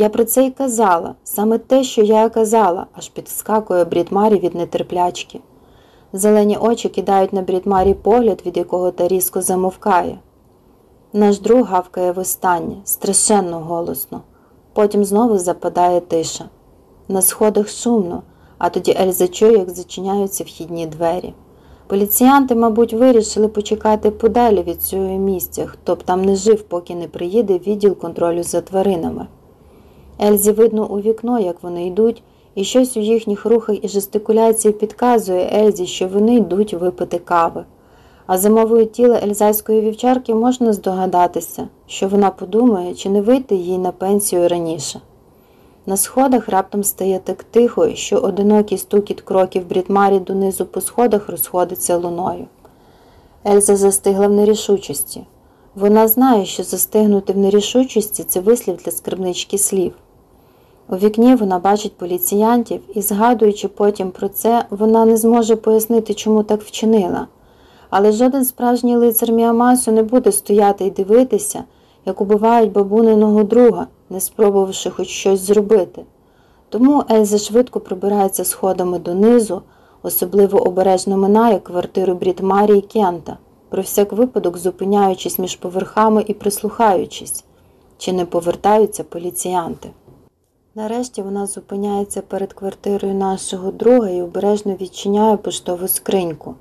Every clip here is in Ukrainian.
Я про це й казала, саме те, що я казала, аж підскакує Брідмарі від нетерплячки. Зелені очі кидають на Брідмарі погляд, від якого та різко замовкає. Наш друг гавкає востаннє, страшенно голосно. Потім знову западає тиша. На сходах шумно, а тоді Ельза чує, як зачиняються вхідні двері. Поліціянти, мабуть, вирішили почекати подалі від цього місця, хто б там не жив, поки не приїде відділ контролю за тваринами. Ельзі видно у вікно, як вони йдуть, і щось у їхніх рухах і жестикуляції підказує Ельзі, що вони йдуть випити кави. А за мовою тіла ельзайської вівчарки можна здогадатися, що вона подумає, чи не вийти їй на пенсію раніше. На сходах раптом стає так тихо, що одинокий стукіт кроків Брідмарі донизу по сходах розходиться луною. Ельза застигла в нерішучості. Вона знає, що застигнути в нерішучості це вислів для скарбнички слів. У вікні вона бачить поліціянтів і, згадуючи потім про це, вона не зможе пояснити, чому так вчинила. Але жоден справжній лицар Міамасу не буде стояти і дивитися, як убивають бабуниного друга, не спробувавши хоч щось зробити. Тому Ельза швидко пробирається сходами донизу, особливо обережно минає квартиру Брітмарі і Кента, про всяк випадок зупиняючись між поверхами і прислухаючись, чи не повертаються поліціянти. Нарешті вона зупиняється перед квартирою нашого друга і обережно відчиняє поштову скриньку.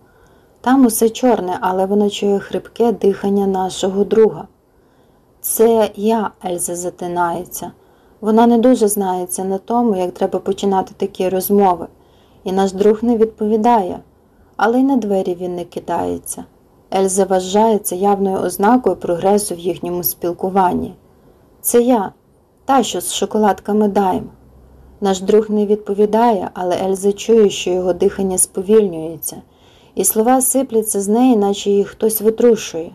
Там усе чорне, але вона чує хрипке дихання нашого друга. Це я, Ельза затинається. Вона не дуже знається на тому, як треба починати такі розмови, і наш друг не відповідає, але й на двері він не кидається. Ельза вважає це явною ознакою прогресу в їхньому спілкуванні. Це я, та, що з шоколадками дайм. Наш друг не відповідає, але Ельза чує, що його дихання сповільнюється, і слова сипляться з неї, наче їх хтось витрушує.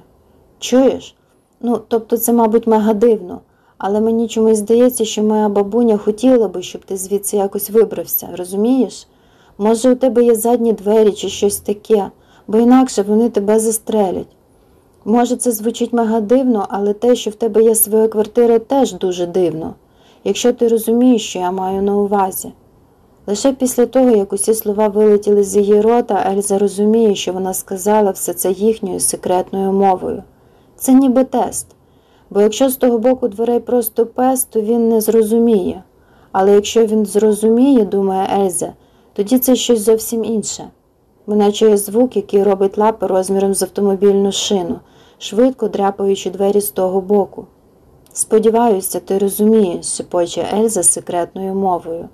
Чуєш? Ну, тобто це, мабуть, мега дивно, але мені чомусь здається, що моя бабуня хотіла би, щоб ти звідси якось вибрався, розумієш? Може, у тебе є задні двері чи щось таке, бо інакше вони тебе застрелять. Може, це звучить мега дивно, але те, що в тебе є своя квартира, теж дуже дивно, якщо ти розумієш, що я маю на увазі. Лише після того, як усі слова вилетіли з її рота, Ельза розуміє, що вона сказала все це їхньою секретною мовою. Це ніби тест. Бо якщо з того боку дверей просто пес, то він не зрозуміє. Але якщо він зрозуміє, думає Ельза, тоді це щось зовсім інше. Вона чує звук, який робить лапи розміром з автомобільну шину, швидко дряпаючи двері з того боку. Сподіваюся, ти розумієш, шепоче Ельза секретною мовою.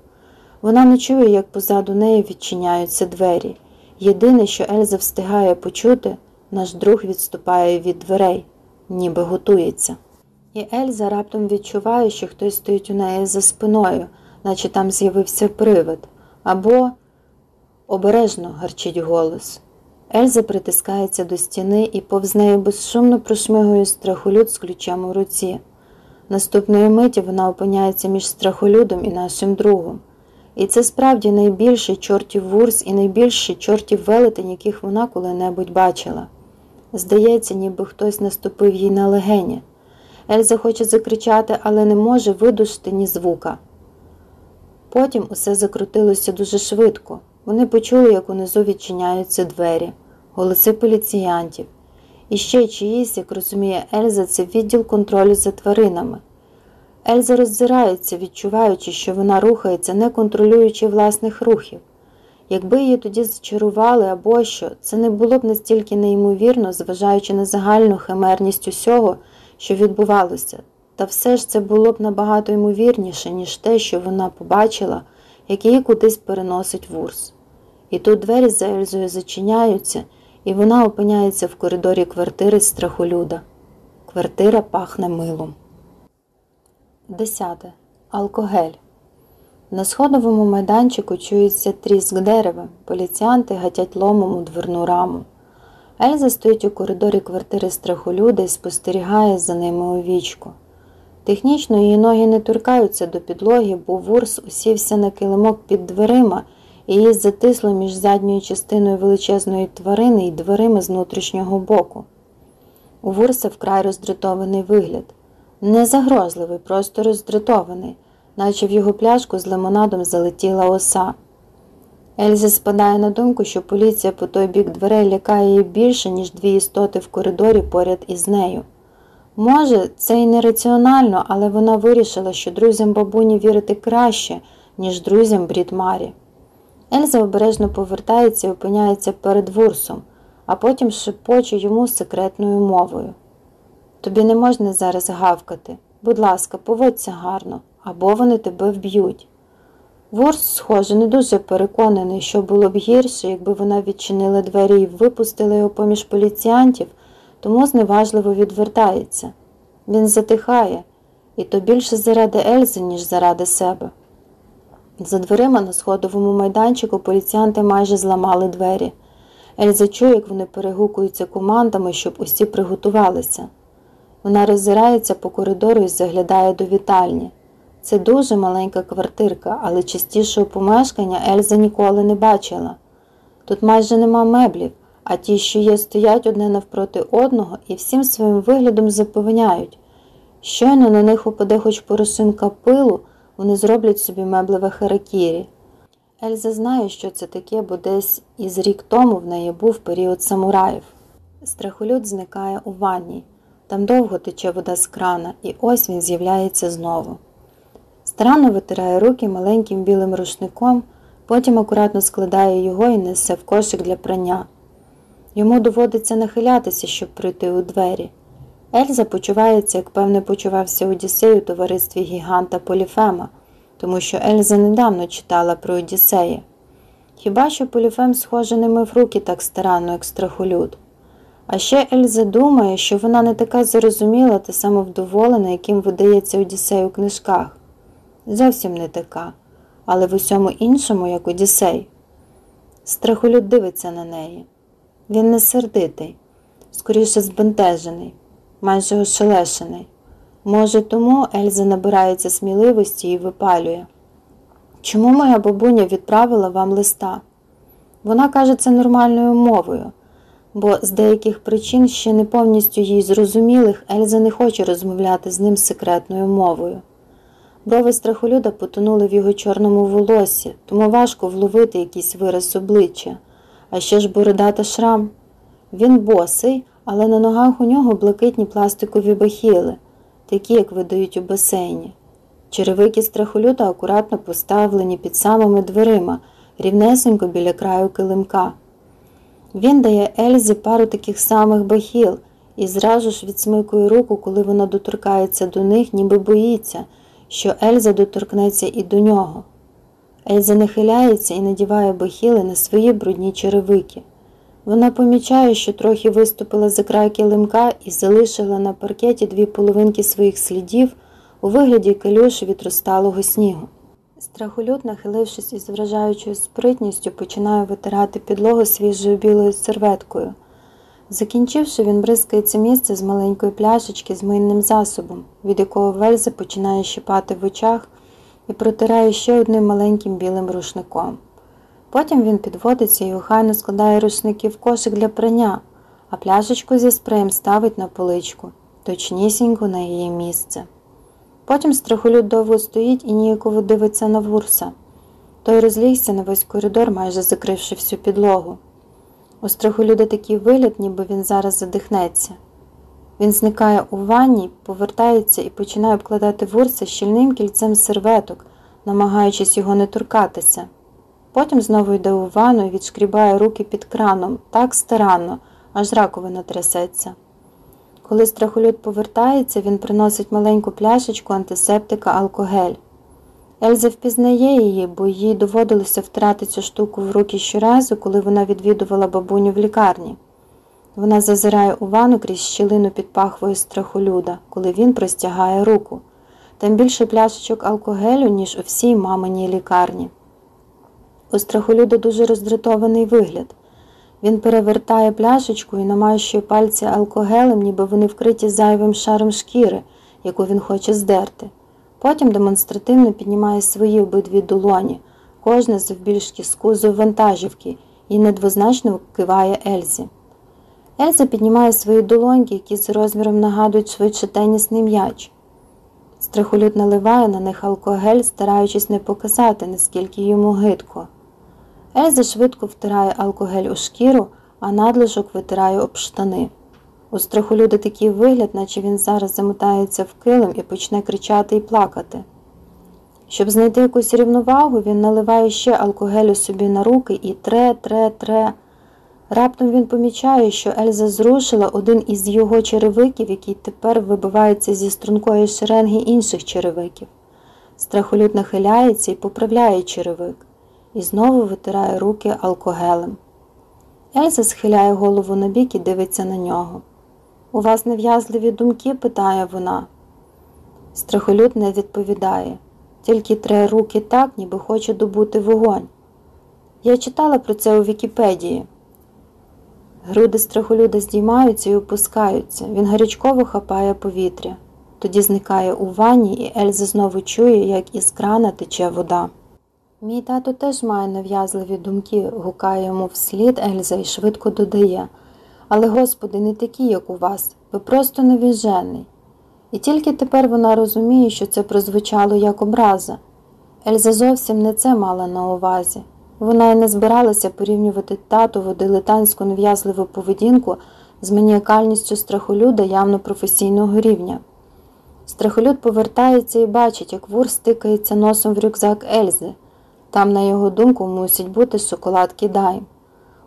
Вона не чує, як позаду неї відчиняються двері. Єдине, що Ельза встигає почути, наш друг відступає від дверей, ніби готується. І Ельза раптом відчуває, що хтось стоїть у неї за спиною, наче там з'явився привид, або обережно гарчить голос. Ельза притискається до стіни і повз нею безшумно прошмигує страхолюд з ключем у руці. Наступної миті вона опиняється між страхолюдом і нашим другом. І це справді найбільший чортів вурс і найбільший чортів велетень, яких вона коли-небудь бачила. Здається, ніби хтось наступив їй на легені. Ельза хоче закричати, але не може видушити ні звука. Потім усе закрутилося дуже швидко. Вони почули, як унизу відчиняються двері, голоси поліціянтів. І ще чиїсь, як розуміє Ельза, це відділ контролю за тваринами. Ельза роззирається, відчуваючи, що вона рухається, не контролюючи власних рухів. Якби її тоді зачарували або що, це не було б настільки неймовірно, зважаючи на загальну химерність усього, що відбувалося, та все ж це було б набагато ймовірніше, ніж те, що вона побачила, як її кудись переносить вурс. І тут двері за Ельзою зачиняються, і вона опиняється в коридорі квартири страхолюда. Квартира пахне милом. Десяте. Алкогель. На сходовому майданчику чується тріск дерева, поліціянти гатять ломом у дверну раму. Ельза стоїть у коридорі квартири страхолюда і спостерігає за ними у вічку. Технічно її ноги не торкаються до підлоги, бо вурс усівся на килимок під дверима і її затисло між задньою частиною величезної тварини і дверима з внутрішнього боку. У вурса вкрай роздратований вигляд. Не загрозливий, просто роздратований, наче в його пляшку з лимонадом залетіла оса. Ельзі спадає на думку, що поліція по той бік дверей лякає її більше, ніж дві істоти в коридорі поряд із нею. Може, це й нераціонально, але вона вирішила, що друзям бабуні вірити краще, ніж друзям Брід Марі. Ельза обережно повертається і опиняється перед вурсом, а потім шепоче йому секретною мовою. Тобі не можна зараз гавкати. Будь ласка, поводься гарно, або вони тебе вб'ють. Ворс, схоже, не дуже переконаний, що було б гірше, якби вона відчинила двері і випустила його поміж поліціянтів, тому зневажливо відвертається. Він затихає, і то більше заради Ельзи, ніж заради себе. За дверима на сходовому майданчику поліціянти майже зламали двері. Ельза чує, як вони перегукуються командами, щоб усі приготувалися. Вона роззирається по коридору і заглядає до вітальні. Це дуже маленька квартирка, але частішого помешкання Ельза ніколи не бачила. Тут майже нема меблів, а ті, що є, стоять одне навпроти одного і всім своїм виглядом запевняють. Щойно на них упаде хоч порошинка пилу, вони зроблять собі меблеве харакірі. Ельза знає, що це таке, бо десь із рік тому в неї був період самураїв. Страхолюд зникає у ванні. Там довго тече вода з крана, і ось він з'являється знову. Старанно витирає руки маленьким білим рушником, потім акуратно складає його і несе в кошик для прання. Йому доводиться нахилятися, щоб прийти у двері. Ельза почувається, як певне, почувався Одіссей у товаристві гіганта Поліфема, тому що Ельза недавно читала про Одіссея. Хіба що Поліфем, схоже, не мив руки так старанно, як страхолюд. А ще Ельза думає, що вона не така зарозуміла та самовдоволена, яким видається Одіссей у книжках. Зовсім не така, але в усьому іншому, як Одіссей. Страхолюд дивиться на неї. Він не сердитий, скоріше збентежений, майже ошелешений. Може, тому Ельза набирається сміливості і випалює. Чому моя бабуня відправила вам листа? Вона каже це нормальною мовою бо з деяких причин, ще не повністю їй зрозумілих, Ельза не хоче розмовляти з ним секретною мовою. Брови страхолюда потонули в його чорному волосі, тому важко вловити якийсь вираз обличчя, а ще ж бородата шрам. Він босий, але на ногах у нього блакитні пластикові бахіли, такі, як видають у басейні. Черевики страхолюда акуратно поставлені під самими дверима, рівнесенько біля краю килимка. Він дає Ельзі пару таких самих бахіл і зразу ж відсмикує руку, коли вона доторкається до них, ніби боїться, що Ельза доторкнеться і до нього. Ельза нахиляється і надіває бахіли на свої брудні черевики. Вона помічає, що трохи виступила за край килимка і залишила на паркеті дві половинки своїх слідів у вигляді калюш від розталого снігу. Страхолюд, нахилившись із вражаючою спритністю, починає витирати підлогу свіжою білою серветкою. Закінчивши, він бризкає це місце з маленької пляшечки з мийним засобом, від якого Вельза починає щипати в очах і протирає ще одним маленьким білим рушником. Потім він підводиться і охайно складає рушники в кошик для прання, а пляшечку зі спреєм ставить на поличку, точнісінько на її місце. Потім страхолюд довго стоїть і ніяково дивиться на вурса. Той розлігся на весь коридор, майже закривши всю підлогу. У страхолюда такий вигляд, ніби він зараз задихнеться. Він зникає у ванні, повертається і починає обкладати вурса щільним кільцем серветок, намагаючись його не торкатися. Потім знову йде у ванну і відшкрібає руки під краном так старанно, аж раковина трясеться. Коли страхолюд повертається, він приносить маленьку пляшечку антисептика алкогель. Ельза впізнає її, бо їй доводилося втрати цю штуку в руки щоразу, коли вона відвідувала бабуню в лікарні. Вона зазирає у ванну крізь щілину під пахвою страхолюда, коли він простягає руку. Там більше пляшечок алкогелю, ніж у всій маминій лікарні. У страхолюда дуже роздратований вигляд. Він перевертає пляшечку і намащує пальці алкогелем, ніби вони вкриті зайвим шаром шкіри, яку він хоче здерти. Потім демонстративно піднімає свої обидві долоні, кожна з кузов вантажівки, і недвозначно киває Ельзі. Ельза піднімає свої долоньки, які з розміром нагадують швидше тенісний м'яч. Страхолюд наливає на них алкогель, стараючись не показати, наскільки йому гидко. Ельза швидко втирає алкогель у шкіру, а надлишок витирає об штани. У страхолюда такий вигляд, наче він зараз замотається в килим і почне кричати і плакати. Щоб знайти якусь рівновагу, він наливає ще алкогелю собі на руки і тре, тре, тре. Раптом він помічає, що Ельза зрушила один із його черевиків, який тепер вибивається зі стрункої шеренги інших черевиків. Страхолюд нахиляється і поправляє черевик, і знову витирає руки алкогелем. Ельза схиляє голову на бік і дивиться на нього. У вас нев'язливі думки? питає вона. Страхолюд не відповідає, тільки тре руки так, ніби хоче добути вогонь. Я читала про це у Вікіпедії. Груди страхолюда здіймаються і опускаються. Він гарячково хапає повітря. Тоді зникає у ванні, і Ельза знову чує, як із крана тече вода. Мій тато теж має нав'язливі думки, гукає йому вслід Ельза і швидко додає. Але, Господи, не такі, як у вас, ви просто невіжений. І тільки тепер вона розуміє, що це прозвучало як образа. Ельза зовсім не це мала на увазі. Вона й не збиралася порівнювати татову дилетантську нев'язливу поведінку з маніакальністю страхолюда явно професійного рівня. Страхолюд повертається і бачить, як вур стикається носом в рюкзак Ельзи. Там, на його думку, мусять бути шоколадки Дайм.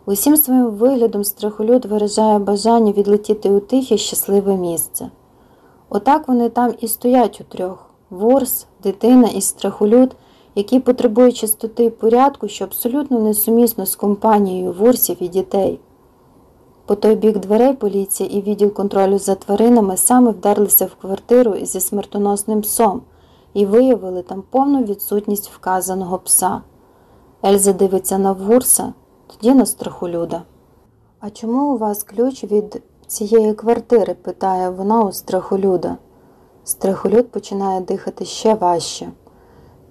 Усім своїм виглядом страхолюд виражає бажання відлетіти у тихе щасливе місце. Отак вони там і стоять у трьох Ворс, дитина і страхолюд, які потребують чистоти і порядку, що абсолютно несумісно з компанією ворсів і дітей. По той бік дверей поліція і відділ контролю за тваринами саме вдерлися в квартиру зі смертоносним псом і виявили там повну відсутність вказаного пса. Ельза дивиться на Вурса, тоді на страхолюда. А чому у вас ключ від цієї квартири? питає вона у страхолюда. Страхолюд починає дихати ще важче.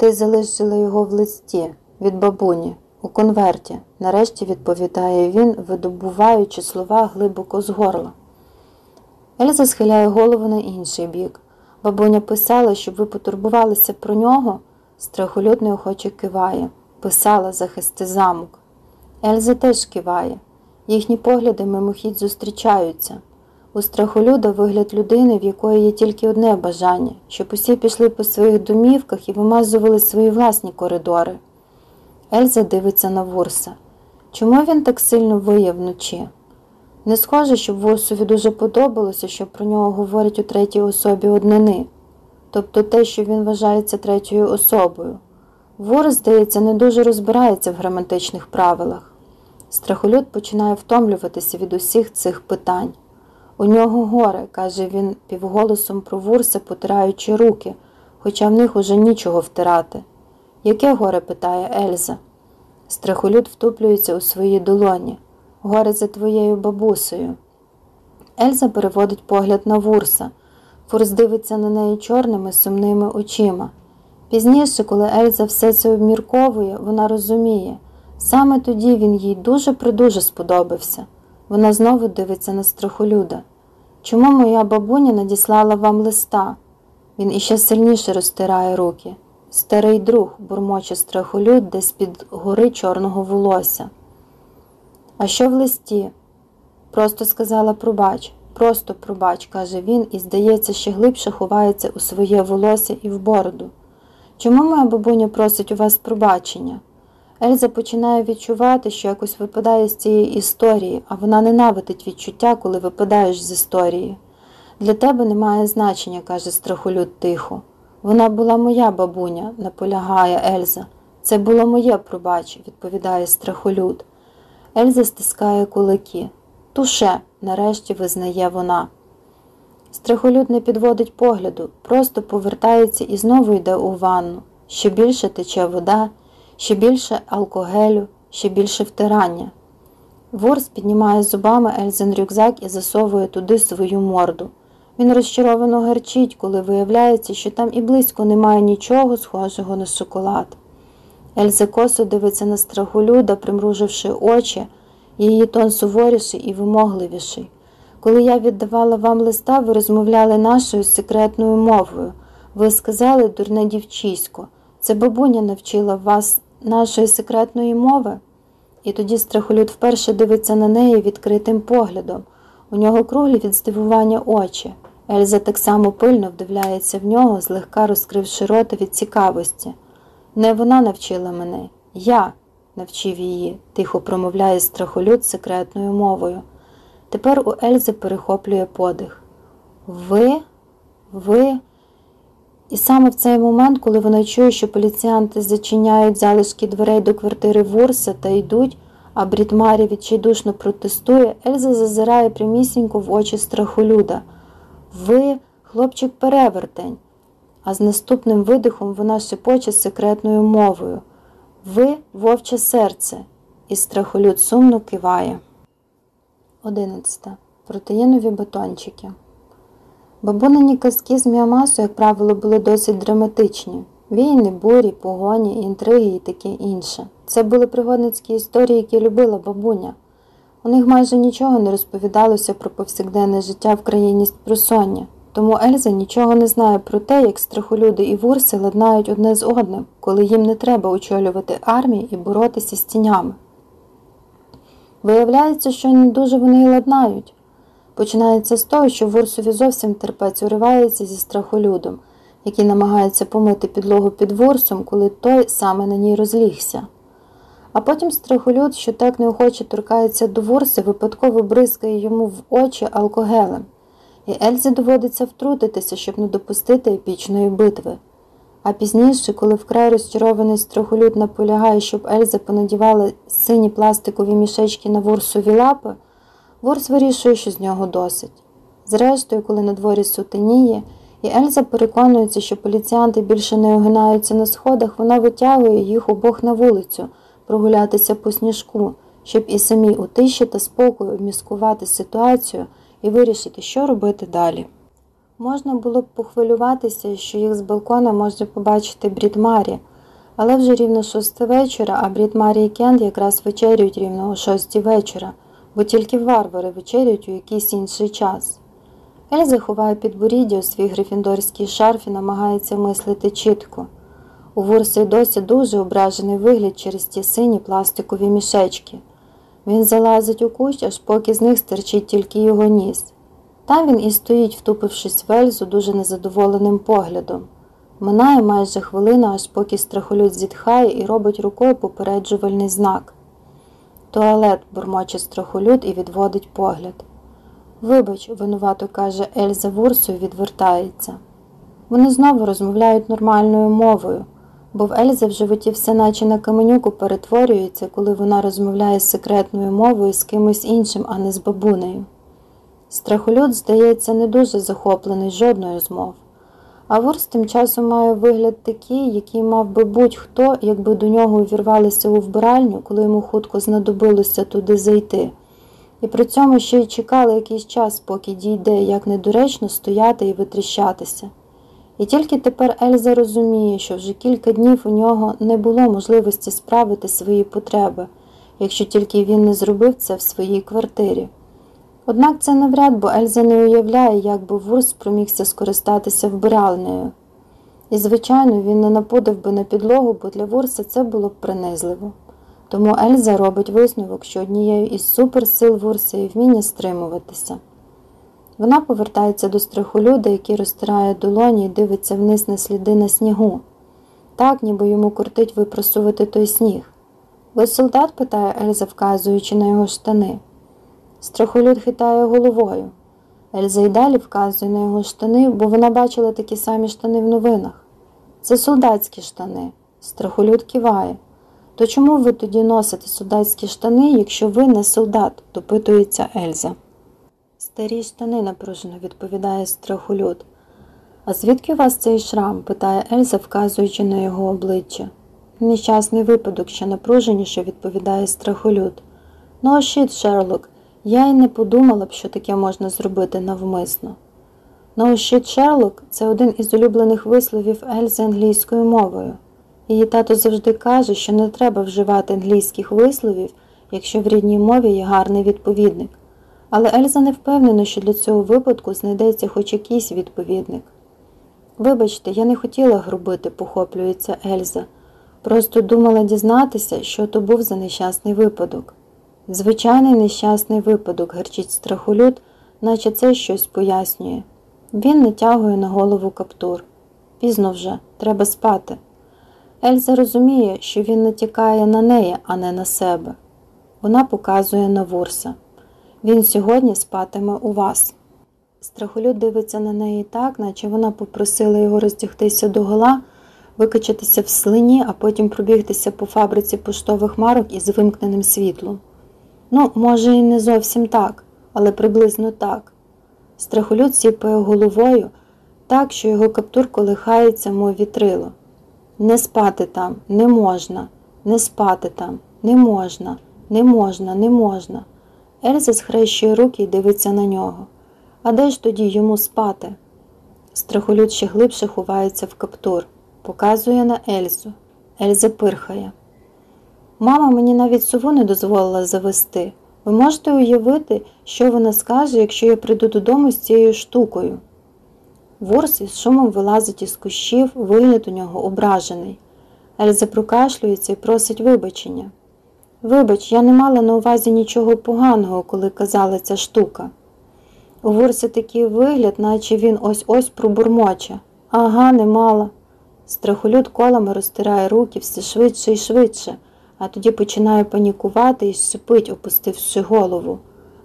Ти залишила його в листі від бабуні, у конверті, нарешті відповідає він, видобуваючи слова глибоко з горла. Ельза схиляє голову на інший бік. Бабуня писала, щоб ви потурбувалися про нього. Страхолюд неохоче киває. Писала захисти замок. Ельза теж киває. Їхні погляди мимохідь зустрічаються. У страхолюда вигляд людини, в якої є тільки одне бажання, щоб усі пішли по своїх домівках і вимазували свої власні коридори. Ельза дивиться на Вурса. Чому він так сильно виє вночі? Не схоже, щоб Вурсові дуже подобалося, що про нього говорять у третій особі однини, тобто те, що він вважається третьою особою. Ворс, здається, не дуже розбирається в граматичних правилах. Страхолюд починає втомлюватися від усіх цих питань. У нього горе, каже він півголосом про Вурса, потираючи руки, хоча в них уже нічого втирати. Яке горе? питає Ельза. Страхолюд втуплюється у свої долоні. Горе за твоєю бабусею. Ельза переводить погляд на Вурса. Фурс дивиться на неї чорними сумними очима. Пізніше, коли Ельза все це обмірковує, вона розуміє. Саме тоді він їй дуже придуже сподобався. Вона знову дивиться на страхолюда. Чому моя бабуня надіслала вам листа? Він іще сильніше розтирає руки. Старий друг, бурмоче страхолюд десь під гори чорного волосся. А що в листі? Просто сказала пробач, просто пробач, каже він, і, здається, ще глибше ховається у своє волосся і в бороду. Чому моя бабуня просить у вас пробачення? Ельза починає відчувати, що якось випадає з цієї історії, а вона ненавидить відчуття, коли випадаєш з історії. Для тебе немає значення, каже страхолюд тихо. Вона була моя бабуня, наполягає Ельза. Це було моє пробач, відповідає страхолюд. Ельза стискає кулаки. Туше, нарешті визнає вона. Страхолюд не підводить погляду, просто повертається і знову йде у ванну. Ще більше тече вода, ще більше алкогелю, ще більше втирання. Ворс піднімає зубами Ельзен рюкзак і засовує туди свою морду. Він розчаровано гарчить, коли виявляється, що там і близько немає нічого схожого на шоколад. Ельза косо дивиться на страхолюда, примруживши очі, її тон суворіший і вимогливіший. Коли я віддавала вам листа, ви розмовляли нашою секретною мовою. Ви сказали, дурне дівчисько, це бабуня навчила вас нашої секретної мови? І тоді страхолюд вперше дивиться на неї відкритим поглядом. У нього круглі від здивування очі. Ельза так само пильно вдивляється в нього, злегка розкривши рота від цікавості. Не вона навчила мене, я навчив її, тихо промовляє страхолюд секретною мовою. Тепер у Ельзи перехоплює подих. Ви? Ви? І саме в цей момент, коли вона чує, що поліціянти зачиняють залишки дверей до квартири Вурса та йдуть, а Брідмарі відчайдушно протестує, Ельза зазирає прямісінько в очі страхолюда. Ви, хлопчик, перевертень. А з наступним видихом вона шепоче секретною мовою. Ви вовче серце. І страхолюд сумно киває. 11. Протеїнові батончики. Бабунині казки з міамасу, як правило, були досить драматичні. Війни, бурі, погоні, інтриги і таке інше. Це були пригодницькі історії, які любила бабуня. У них майже нічого не розповідалося про повсякденне життя в країні просоння, тому Ельза нічого не знає про те, як страхолюди і вурси ладнають одне з одним, коли їм не треба очолювати армії і боротися з тінями. Виявляється, що не дуже вони й ладнають. Починається з того, що Вурсові зовсім терпець уривається зі страхолюдом, який намагається помити підлогу під Вурсом, коли той саме на ній розлігся. А потім страхолюд, що так неохоче торкається до Вурси, випадково бризкає йому в очі алкогелем, і Ельзі доводиться втрутитися, щоб не допустити епічної битви. А пізніше, коли вкрай розчарований страхолюд наполягає, щоб Ельза понадівала сині пластикові мішечки на Вурсові лапи, Ворс вирішує, що з нього досить. Зрештою, коли на дворі сутеніє, і Ельза переконується, що поліціянти більше не огинаються на сходах, вона витягує їх обох на вулицю, прогулятися по сніжку, щоб і самі у тиші та спокою обміскувати ситуацію і вирішити, що робити далі. Можна було б похвилюватися, що їх з балкона може побачити Брід Марі, але вже рівно шосте вечора, а Брід Марі і Кент якраз вечерюють рівно о шостій вечора бо тільки варвари вечерять у якийсь інший час. Ельза ховає підборіддя у свій грифіндорський шарф і намагається мислити чітко. У Вурси досі дуже ображений вигляд через ті сині пластикові мішечки. Він залазить у кущ, аж поки з них стерчить тільки його ніс. Там він і стоїть, втупившись в Ельзу дуже незадоволеним поглядом. Минає майже хвилина, аж поки страхолюд зітхає і робить рукою попереджувальний знак. Туалет, бурмоче страхолюд і відводить погляд. Вибач, винувато каже Ельза Вурсу відвертається. Вони знову розмовляють нормальною мовою, бо в Ельзі в животі все наче на каменюку перетворюється, коли вона розмовляє з секретною мовою з кимось іншим, а не з бабунею. Страхолюд, здається, не дуже захоплений жодною з мов. А Ворс тим часом має вигляд такий, який мав би будь-хто, якби до нього увірвалися у вбиральню, коли йому хутко знадобилося туди зайти. І при цьому ще й чекали якийсь час, поки дійде, як недоречно стояти і витріщатися. І тільки тепер Ельза розуміє, що вже кілька днів у нього не було можливості справити свої потреби, якщо тільки він не зробив це в своїй квартирі. Однак це навряд, бо Ельза не уявляє, як би Вурс спромігся скористатися вбиральнею. І, звичайно, він не напудив би на підлогу, бо для Вурса це було б принизливо. Тому Ельза робить висновок, що однією із суперсил Вурса є вміння стримуватися. Вона повертається до страхолюда, який розтирає долоні і дивиться вниз на сліди на снігу, так, ніби йому кортить випросувати той сніг. Ви солдат? питає Ельза, вказуючи на його штани. Страхолюд хитає головою. Ельза й далі вказує на його штани, бо вона бачила такі самі штани в новинах. Це солдатські штани. Страхолюд киває. То чому ви тоді носите солдатські штани, якщо ви не солдат? допитується Ельза. Старі штани, напружено відповідає страхолюд. А звідки у вас цей шрам? питає Ельза, вказуючи на його обличчя. Нещасний випадок, що напруженіше відповідає страхолюд. Ну, а щит, Шерлок, я й не подумала б, що таке можна зробити навмисно. No shit, Sherlock – це один із улюблених висловів Ельзи англійською мовою. Її тато завжди каже, що не треба вживати англійських висловів, якщо в рідній мові є гарний відповідник. Але Ельза не впевнена, що для цього випадку знайдеться хоч якийсь відповідник. Вибачте, я не хотіла грубити, похоплюється Ельза. Просто думала дізнатися, що то був за нещасний випадок. Звичайний нещасний випадок, гарчить страхолюд, наче це щось пояснює. Він натягує на голову каптур. Пізно вже, треба спати. Ельза розуміє, що він натякає на неї, а не на себе. Вона показує на Вурса. Він сьогодні спатиме у вас. Страхолюд дивиться на неї так, наче вона попросила його роздягтися до гола, викачатися в слині, а потім пробігтися по фабриці поштових марок із вимкненим світлом. Ну, може, і не зовсім так, але приблизно так. Страхолюд сіпає головою так, що його каптур колихається, мов вітрило. Не спати там, не можна, не спати там, не можна, не можна, не можна. Ельза схрещує руки і дивиться на нього. А де ж тоді йому спати? Страхолюд ще глибше ховається в каптур, показує на Ельзу. Ельза пирхає. Мама мені навіть сову не дозволила завести. Ви можете уявити, що вона скаже, якщо я прийду додому з цією штукою. Ворс із шумом вилазить із кущів, вигляд у нього ображений. Ельза прокашлюється і просить вибачення. Вибач, я не мала на увазі нічого поганого, коли казала ця штука. У Ворсі такий вигляд, наче він ось ось пробурмоче. Ага, не мала. Страхолюд колами розтирає руки все швидше і швидше, а тоді починає панікувати і сипить, опустивши голову.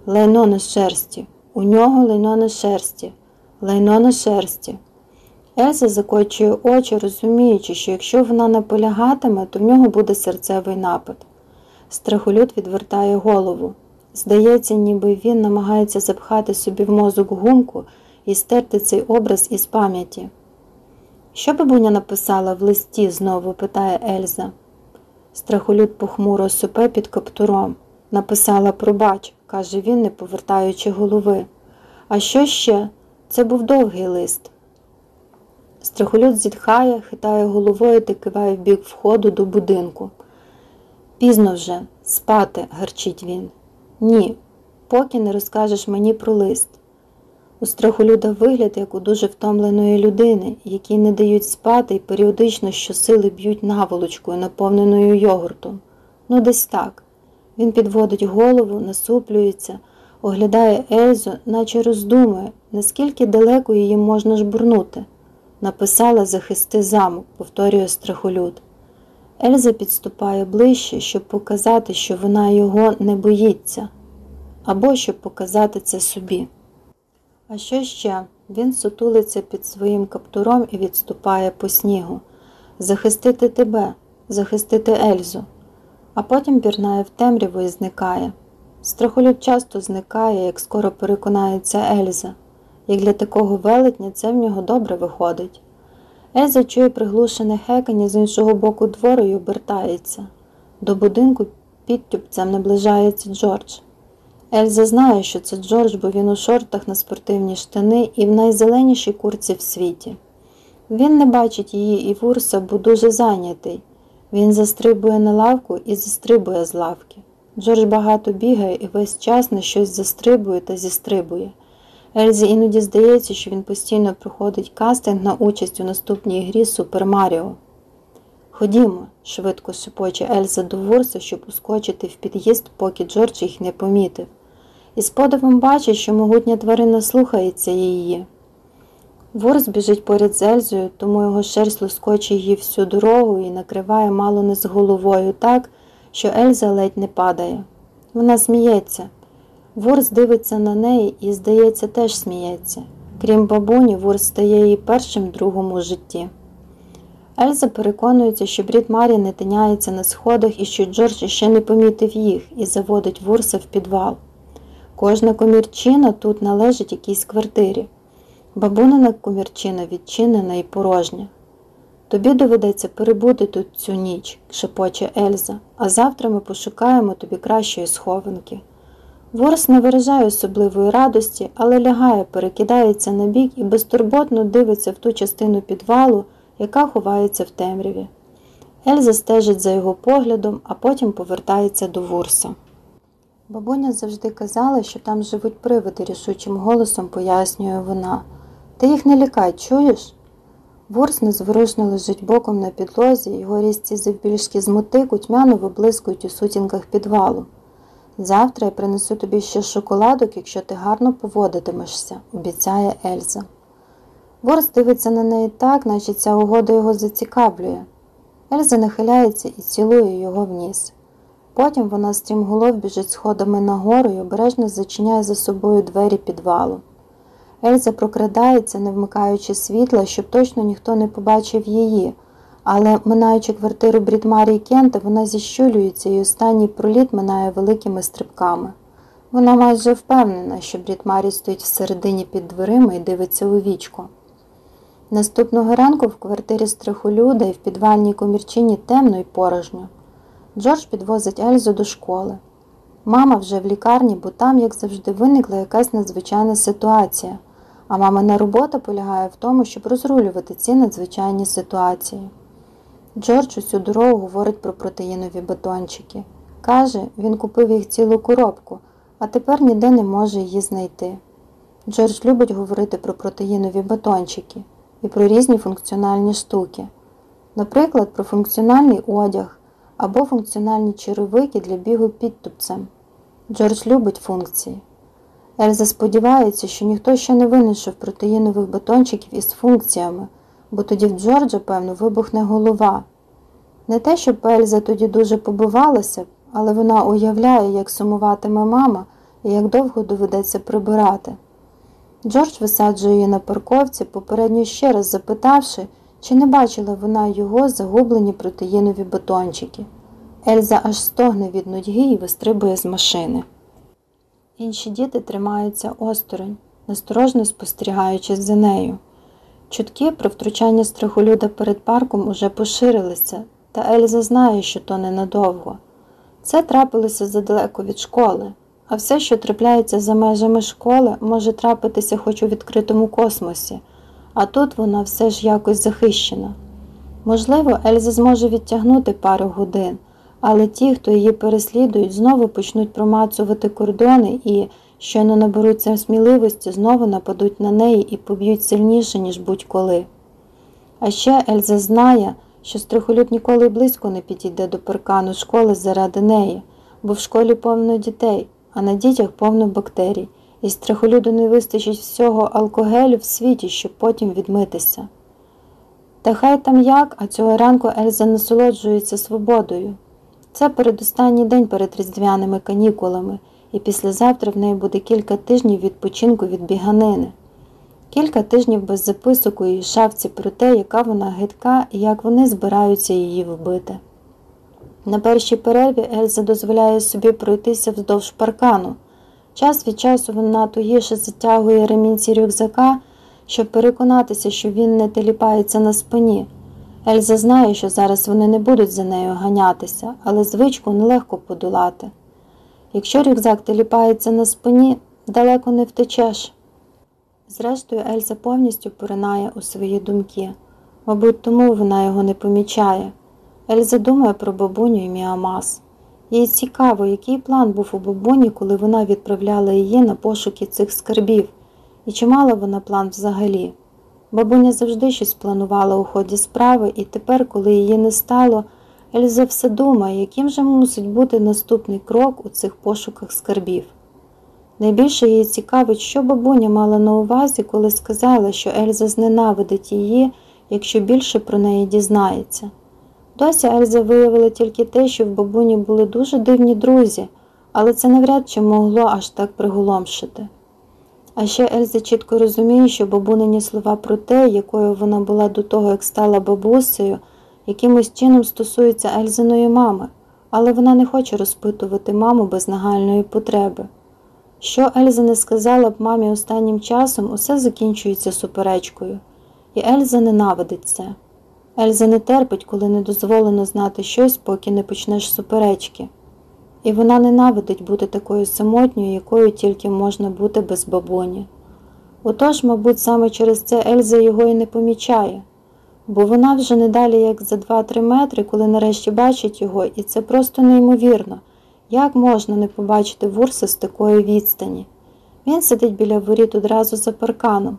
Лайно на шерсті. У нього лайно на шерсті. Лайно на шерсті. Ельза закочує очі, розуміючи, що якщо вона наполягатиме, то в нього буде серцевий напад. Страхолюд відвертає голову. Здається, ніби він намагається запхати собі в мозок гумку і стерти цей образ із пам'яті. Що бабуня написала в листі? знову питає Ельза. Страхолюд похмуро супе під каптуром. Написала пробач, каже він, не повертаючи голови. А що ще? Це був довгий лист. Страхолюд зітхає, хитає головою та киває в бік входу до будинку. Пізно вже, спати, гарчить він. Ні, поки не розкажеш мені про лист. У страхолюда вигляд, як у дуже втомленої людини, якій не дають спати і періодично щосили б'ють наволочкою, наповненою йогуртом. Ну, десь так. Він підводить голову, насуплюється, оглядає Ельзу, наче роздумує, наскільки далеко її можна жбурнути. Написала захисти замок, повторює страхолюд. Ельза підступає ближче, щоб показати, що вона його не боїться, або щоб показати це собі. А що ще? Він сутулиться під своїм каптуром і відступає по снігу. Захистити тебе, захистити Ельзу, а потім пірнає в темряву і зникає. Страхолюд часто зникає, як скоро переконається Ельза. Як для такого велетня це в нього добре виходить. Ельза чує приглушене хекання з іншого боку двору і обертається. До будинку підтюпцем наближається Джордж. Ельза знає, що це Джордж, бо він у шортах на спортивні штани і в найзеленішій курці в світі. Він не бачить її і вурса, бо дуже зайнятий. Він застрибує на лавку і застрибує з лавки. Джордж багато бігає і весь час на щось застрибує та зістрибує. Ельзі іноді здається, що він постійно проходить кастинг на участь у наступній грі Супер Маріо. Ходімо, швидко шепоче Ельза до Ворса, щоб ускочити в під'їзд, поки Джордж їх не помітив. І з подивом бачить, що могутня тварина слухається її. Ворс біжить поряд з Ельзою, тому його шерсть лоскоче її всю дорогу і накриває мало не з головою так, що Ельза ледь не падає. Вона сміється. Ворс дивиться на неї і, здається, теж сміється. Крім бабуні, Ворс стає її першим другом у житті. Ельза переконується, що Брід Марі не тиняється на сходах і що Джордж ще не помітив їх і заводить Ворса в підвал. Кожна комірчина тут належить якійсь квартирі. Бабунина комірчина відчинена і порожня. Тобі доведеться перебути тут цю ніч, шепоче Ельза, а завтра ми пошукаємо тобі кращої схованки. Ворс не виражає особливої радості, але лягає, перекидається на бік і безтурботно дивиться в ту частину підвалу, яка ховається в темряві. Ельза стежить за його поглядом, а потім повертається до Вурса. Бабуня завжди казала, що там живуть привиди, рішучим голосом пояснює вона. Ти їх не лякай, чуєш? Ворс незворушно лежить боком на підлозі, його різці завбільшки з мотику тьмяно виблискують у сутінках підвалу. Завтра я принесу тобі ще шоколадок, якщо ти гарно поводитимешся, обіцяє Ельза. Ворс дивиться на неї так, наче ця угода його зацікавлює. Ельза нахиляється і цілує його в ніс. Потім вона стрімголов біжить сходами нагору і обережно зачиняє за собою двері підвалу. Ельза прокрадається, не вмикаючи світла, щоб точно ніхто не побачив її, але, минаючи квартиру Брідмарі Кента, вона зіщулюється і останній проліт минає великими стрибками. Вона майже впевнена, що Брідмарі стоїть всередині під дверима і дивиться у вічко. Наступного ранку в квартирі страхолюда і в підвальній комірчині темно і порожньо. Джордж підвозить Ельзу до школи. Мама вже в лікарні, бо там, як завжди, виникла якась надзвичайна ситуація, а мамина робота полягає в тому, щоб розрулювати ці надзвичайні ситуації. Джордж усю дорогу говорить про протеїнові батончики. Каже, він купив їх цілу коробку, а тепер ніде не може її знайти. Джордж любить говорити про протеїнові батончики і про різні функціональні штуки, наприклад, про функціональний одяг або функціональні черевики для бігу підтупцем. Джордж любить функції. Ельза сподівається, що ніхто ще не винайшов протеїнових батончиків із функціями, бо тоді в Джорджа, певно, вибухне голова. Не те, щоб Ельза тоді дуже побивалася, але вона уявляє, як сумуватиме мама і як довго доведеться прибирати. Джордж висаджує її на парковці, попередньо ще раз запитавши, чи не бачила вона його загублені протеїнові батончики. Ельза аж стогне від нудьги і вистрибує з машини. Інші діти тримаються осторонь, насторожно спостерігаючи за нею. Чутки про втручання страхолюда перед парком уже поширилися, та Ельза знає, що то ненадовго. Це трапилося задалеко від школи, а все, що трапляється за межами школи, може трапитися хоч у відкритому космосі, а тут вона все ж якось захищена. Можливо, Ельза зможе відтягнути пару годин, але ті, хто її переслідують, знову почнуть промацувати кордони і, щойно наберуться сміливості, знову нападуть на неї і поб'ють сильніше, ніж будь-коли. А ще Ельза знає, що страхолюд ніколи близько не підійде до паркану школи заради неї, бо в школі повно дітей, а на дітях повно бактерій, і страхолюду не вистачить всього алкогелю в світі, щоб потім відмитися. Та хай там як, а цього ранку Ельза насолоджується свободою. Це передостанній день перед різдвяними канікулами, і післязавтра в неї буде кілька тижнів відпочинку від біганини. Кілька тижнів без записок у її шафці про те, яка вона гидка і як вони збираються її вбити. На першій перерві Ельза дозволяє собі пройтися вздовж паркану. Час від часу вона тугіше затягує ремінці рюкзака, щоб переконатися, що він не теліпається на спині. Ельза знає, що зараз вони не будуть за нею ганятися, але звичку нелегко подолати. Якщо рюкзак теліпається на спині, далеко не втечеш. Зрештою, Ельза повністю поринає у свої думки, мабуть, тому вона його не помічає. Ельза думає про бабуню і Міамас. Їй цікаво, який план був у бабуні, коли вона відправляла її на пошуки цих скарбів, і чи мала вона план взагалі. Бабуня завжди щось планувала у ході справи, і тепер, коли її не стало, Ельза все думає, яким же мусить бути наступний крок у цих пошуках скарбів. Найбільше її цікавить, що бабуня мала на увазі, коли сказала, що Ельза зненавидить її, якщо більше про неї дізнається. Досі Ельза виявила тільки те, що в бабуні були дуже дивні друзі, але це навряд чи могло аж так приголомшити. А ще Ельза чітко розуміє, що бабунині слова про те, якою вона була до того, як стала бабусею, якимось чином стосуються Ельзиної мами, але вона не хоче розпитувати маму без нагальної потреби. Що Ельза не сказала б мамі останнім часом, усе закінчується суперечкою, і Ельза ненавидить це. Ельза не терпить, коли не дозволено знати щось, поки не почнеш суперечки. І вона ненавидить бути такою самотньою, якою тільки можна бути без бабуні. Отож, мабуть, саме через це Ельза його і не помічає, бо вона вже не далі, як за 2-3 метри, коли нарешті бачить його, і це просто неймовірно. Як можна не побачити Вурса з такої відстані? Він сидить біля воріт одразу за парканом.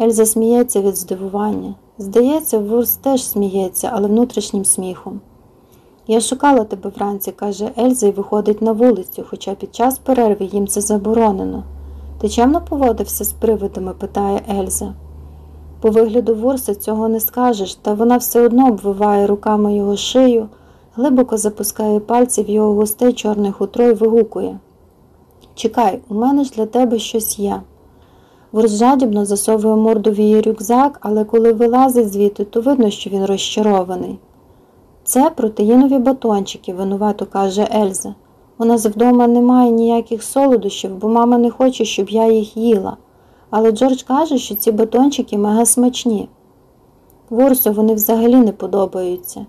Ельза сміється від здивування. Здається, Вурс теж сміється, але внутрішнім сміхом. Я шукала тебе вранці, каже Ельза і виходить на вулицю, хоча під час перерви їм це заборонено. Ти чемно поводився з привидами? питає Ельза. По вигляду Вурса цього не скажеш, та вона все одно обвиває руками його шию, глибоко запускає пальці в його густе чорне хутро і вигукує Чекай, у мене ж для тебе щось є. Ворс жадібно засовує морду в її рюкзак, але коли вилазить звідти, то видно, що він розчарований. Це протеїнові батончики, винувато каже Ельза. У нас вдома немає ніяких солодощів, бо мама не хоче, щоб я їх їла. Але Джордж каже, що ці батончики мега смачні. Ворсу вони взагалі не подобаються.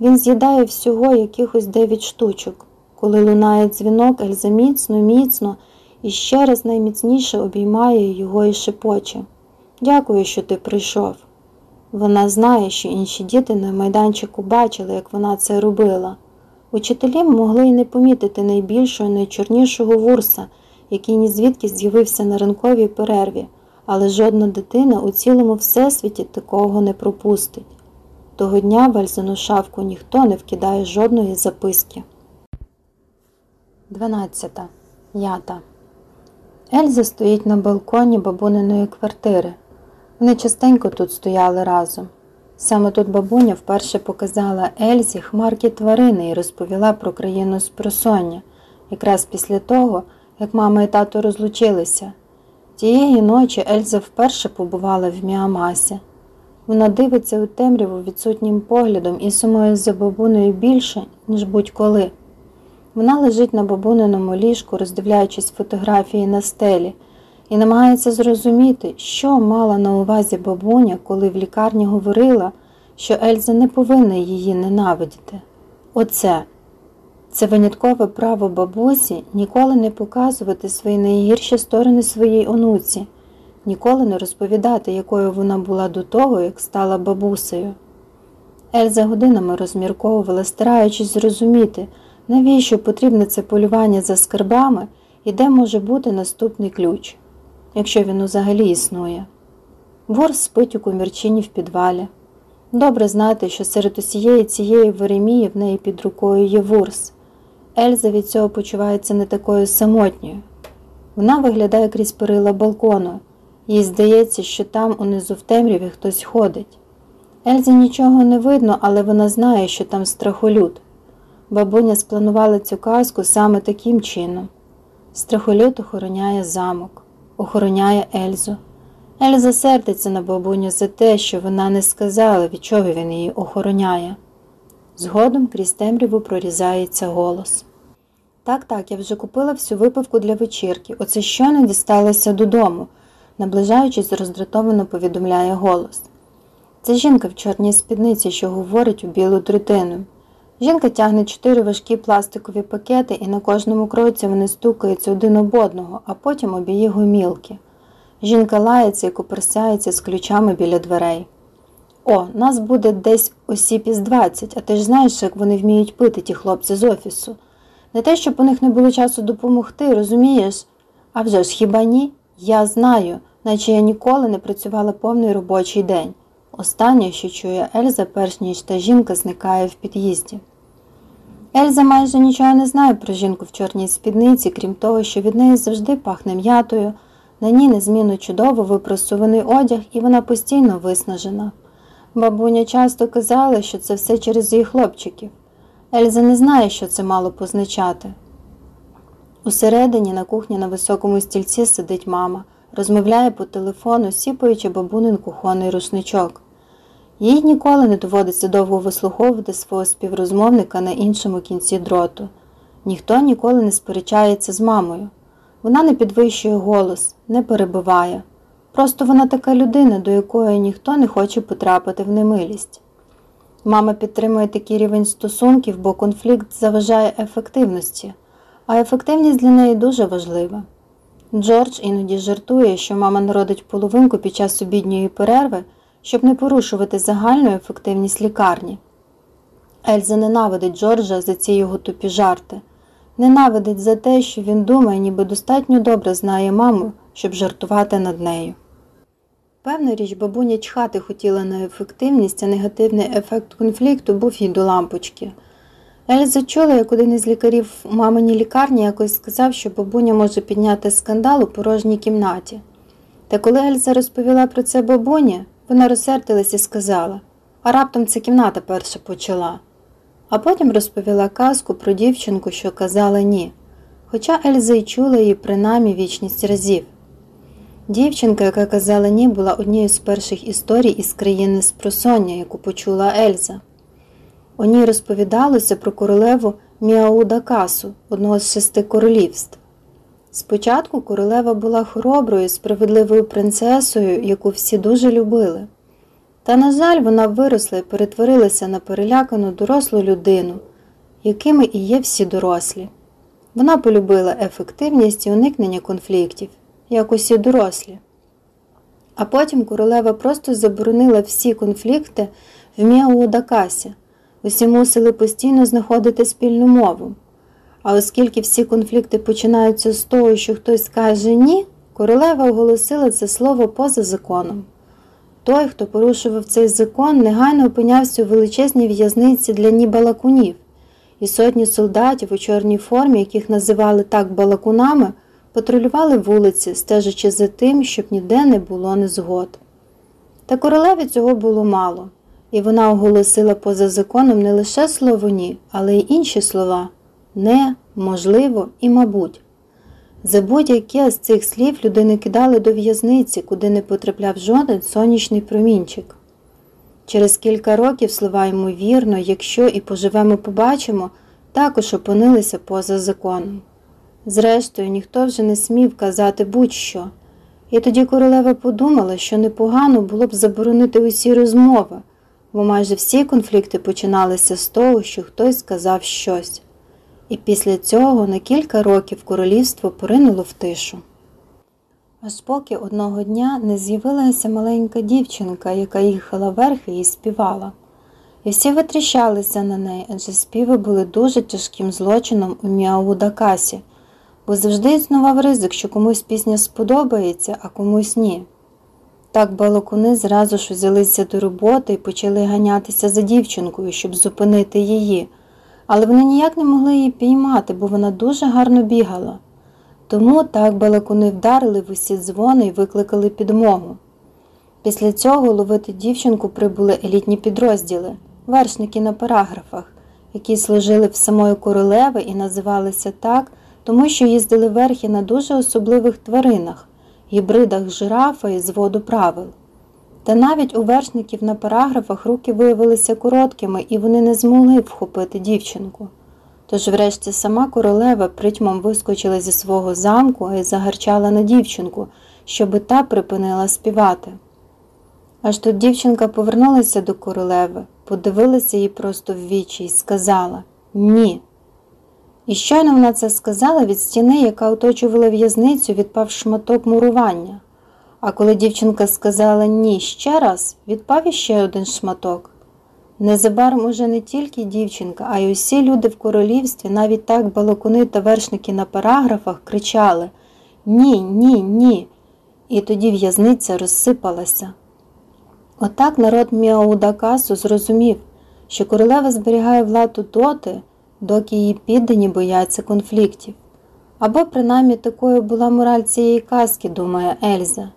Він з'їдає всього якихось дев'ять штучок. Коли лунає дзвінок, Ельза міцно, міцно і ще раз найміцніше обіймає його і шепоче. Дякую, що ти прийшов. Вона знає, що інші діти на майданчику бачили, як вона це робила. Учителі могли й не помітити найбільшого, найчорнішого вурса, який ні звідки з'явився на ранковій перерві, але жодна дитина у цілому всесвіті такого не пропустить. Того дня в Ельзину шавку ніхто не вкидає жодної записки. 12. Ята Ельза стоїть на балконі бабуниної квартири. Вони частенько тут стояли разом. Саме тут бабуня вперше показала Ельзі хмарки тварини і розповіла про країну спросоння, якраз після того, як мама і тато розлучилися. Тієї ночі Ельза вперше побувала в Міамасі. Вона дивиться у темряву відсутнім поглядом і сумує за бабуною більше, ніж будь-коли. Вона лежить на бабуниному ліжку, роздивляючись фотографії на стелі, і намагається зрозуміти, що мала на увазі бабуня, коли в лікарні говорила, що Ельза не повинна її ненавидіти. Оце це виняткове право бабусі ніколи не показувати свої найгірші сторони своїй онуці, ніколи не розповідати, якою вона була до того, як стала бабусею. Ельза годинами розмірковувала, стараючись зрозуміти, навіщо потрібне це полювання за скарбами і де може бути наступний ключ, якщо він взагалі існує. Вор спить у комірчині в підвалі. Добре знати, що серед усієї цієї Веремії в неї під рукою є Вурс. Ельза від цього почувається не такою самотньою. Вона виглядає крізь перила балкону, їй здається, що там унизу в темряві хтось ходить. Ельзі нічого не видно, але вона знає, що там страхолюд. Бабуня спланувала цю казку саме таким чином. Страхолюд охороняє замок, охороняє Ельзу. Ельза сердиться на бабуню за те, що вона не сказала, від чого він її охороняє. Згодом крізь темряву прорізається голос. Так, так, я вже купила всю випивку для вечірки. Оце щойно дісталася додому, наближаючись, роздратовано повідомляє голос. Це жінка в чорній спідниці, що говорить у білу третину. Жінка тягне чотири важкі пластикові пакети, і на кожному кроці вони стукаються один об одного, а потім об її гомілки. Жінка лається і коперсяється з ключами біля дверей. О, нас буде десь осіб із 20, а ти ж знаєш, як вони вміють пити, ті хлопці з офісу. Не те, щоб у них не було часу допомогти, розумієш? А вже ж хіба ні? Я знаю, наче я ніколи не працювала повний робочий день. Останнє, що чує Ельза, перш ніж та жінка зникає в під'їзді. Ельза майже нічого не знає про жінку в чорній спідниці, крім того, що від неї завжди пахне м'ятою, на ній незмінно чудово випросуваний одяг, і вона постійно виснажена. Бабуня часто казала, що це все через її хлопчиків. Ельза не знає, що це мало позначати. Усередині на кухні на високому стільці сидить мама, розмовляє по телефону, сіпаючи бабунин кухонний рушничок. Їй ніколи не доводиться довго вислуховувати свого співрозмовника на іншому кінці дроту. Ніхто ніколи не сперечається з мамою. Вона не підвищує голос, не перебиває. Просто вона така людина, до якої ніхто не хоче потрапити в немилість. Мама підтримує такий рівень стосунків, бо конфлікт заважає ефективності, а ефективність для неї дуже важлива. Джордж іноді жартує, що мама народить половинку під час обідньої перерви, щоб не порушувати загальну ефективність лікарні. Ельза ненавидить Джорджа за ці його тупі жарти, ненавидить за те, що він думає, ніби достатньо добре знає маму, щоб жартувати над нею. Певна річ, бабуня чхати хотіла на ефективність, а негативний ефект конфлікту був їй до лампочки. Ельза чула, як один із лікарів у маминій лікарні якось сказав, що бабуня може підняти скандал у порожній кімнаті. Та коли Ельза розповіла про це бабуні, вона розсердилась і сказала, а раптом ця кімната перша почала. А потім розповіла казку про дівчинку, що казала ні, хоча Ельза й чула її принаймні вічність разів. Дівчинка, яка казала ні, була однією з перших історій із країни Спросоння, яку почула Ельза. У ній розповідалося про королеву Міауда Касу, одного з шести королівств. Спочатку королева була хороброю, справедливою принцесою, яку всі дуже любили. Та, на жаль, вона виросла і перетворилася на перелякану дорослу людину, якими і є всі дорослі. Вона полюбила ефективність і уникнення конфліктів, як усі дорослі. А потім королева просто заборонила всі конфлікти в Міаудакасі. Усі мусили постійно знаходити спільну мову. А оскільки всі конфлікти починаються з того, що хтось каже ні, королева оголосила це слово поза законом. Той, хто порушував цей закон, негайно опинявся у величезній в'язниці для ні балакунів, і сотні солдатів у чорній формі, яких називали так балакунами, патрулювали вулиці, стежачи за тим, щоб ніде не було незгод. Та королеві цього було мало, і вона оголосила поза законом не лише слово ні, але й інші слова не, можливо і мабуть. За будь-яке з цих слів людини кидали до в'язниці, куди не потрапляв жоден сонячний промінчик. Через кілька років слова ймовірно, якщо і поживемо, побачимо, також опинилися поза законом. Зрештою, ніхто вже не смів казати будь-що, і тоді королева подумала, що непогано було б заборонити усі розмови, бо майже всі конфлікти починалися з того, що хтось сказав щось і після цього на кілька років королівство поринуло в тишу. Аж поки одного дня не з'явилася маленька дівчинка, яка їхала верхи і співала. І всі витріщалися на неї, адже співи були дуже тяжким злочином у Міаудакасі, бо завжди існував ризик, що комусь пісня сподобається, а комусь ні. Так балакуни зразу ж взялися до роботи і почали ганятися за дівчинкою, щоб зупинити її але вони ніяк не могли її піймати, бо вона дуже гарно бігала. Тому так балакуни вдарили в усі дзвони і викликали підмогу. Після цього ловити дівчинку прибули елітні підрозділи, вершники на параграфах, які служили в самої королеви і називалися так, тому що їздили верхи на дуже особливих тваринах, гібридах жирафа і зводу правил. Та навіть у вершників на параграфах руки виявилися короткими, і вони не змогли вхопити дівчинку. Тож, врешті, сама королева притьмом вискочила зі свого замку і загарчала на дівчинку, щоби та припинила співати. Аж тут дівчинка повернулася до королеви, подивилася їй просто в вічі і сказала Ні. І щойно вона це сказала від стіни, яка оточувала в'язницю, відпав шматок мурування. А коли дівчинка сказала ні ще раз, відпав іще один шматок. Незабаром уже не тільки дівчинка, а й усі люди в королівстві, навіть так балакуни та вершники на параграфах, кричали Ні, ні, ні. І тоді в'язниця розсипалася. Отак народ Міаудакасу зрозумів, що королева зберігає владу доти, доки її піддані бояться конфліктів. Або принаймні такою була мораль цієї казки, думає Ельза.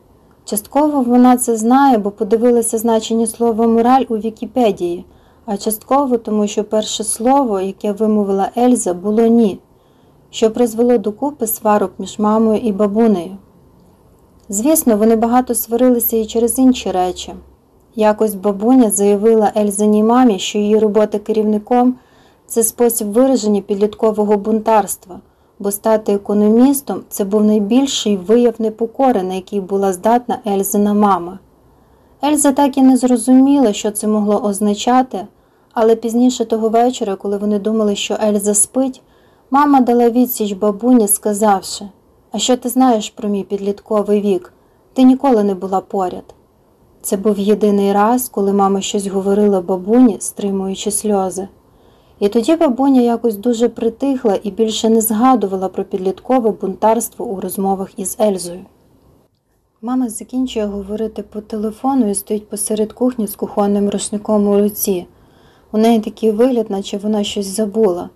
Частково вона це знає, бо подивилася значення слова мораль у Вікіпедії, а частково тому, що перше слово, яке вимовила Ельза, було ні, що призвело докупи сварок між мамою і бабунею. Звісно, вони багато сварилися і через інші речі. Якось бабуня заявила Ельзиній мамі, що її робота керівником це спосіб вираження підліткового бунтарства бо стати економістом це був найбільший вияв непокори, на який була здатна Ельзина мама. Ельза так і не зрозуміла, що це могло означати, але пізніше того вечора, коли вони думали, що Ельза спить, мама дала відсіч бабуні, сказавши А що ти знаєш про мій підлітковий вік? Ти ніколи не була поряд. Це був єдиний раз, коли мама щось говорила бабуні, стримуючи сльози. І тоді бабуня якось дуже притихла і більше не згадувала про підліткове бунтарство у розмовах із Ельзою. Мама закінчує говорити по телефону і стоїть посеред кухні з кухонним рушником у руці. У неї такий вигляд, наче вона щось забула.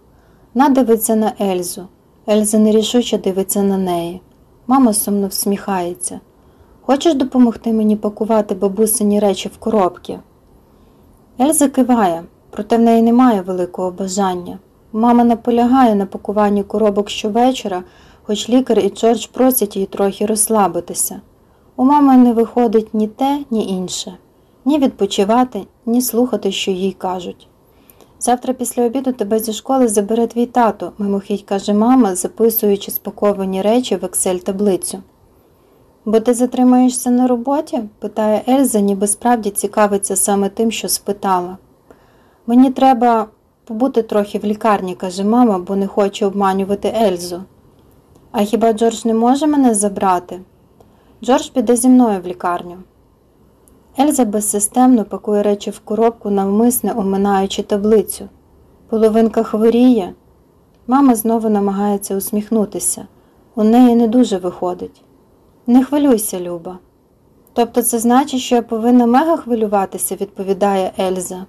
Вона дивиться на Ельзу. Ельза нерішуче дивиться на неї. Мама сумно всміхається. Хочеш допомогти мені пакувати бабусині речі в коробки? Ельза киває, проте в неї немає великого бажання. Мама наполягає на пакуванні коробок щовечора, хоч лікар і Джордж просять її трохи розслабитися. У мами не виходить ні те, ні інше, ні відпочивати, ні слухати, що їй кажуть. Завтра після обіду тебе зі школи забере твій тато, мимохідь каже мама, записуючи спаковані речі в Excel таблицю. Бо ти затримаєшся на роботі? питає Ельза, ніби справді цікавиться саме тим, що спитала. Мені треба побути трохи в лікарні, каже мама, бо не хоче обманювати Ельзу. А хіба Джордж не може мене забрати? Джордж піде зі мною в лікарню. Ельза безсистемно пакує речі в коробку, навмисне оминаючи таблицю. Половинка хворіє. Мама знову намагається усміхнутися. У неї не дуже виходить. Не хвилюйся, Люба. Тобто це значить, що я повинна мега хвилюватися, відповідає Ельза.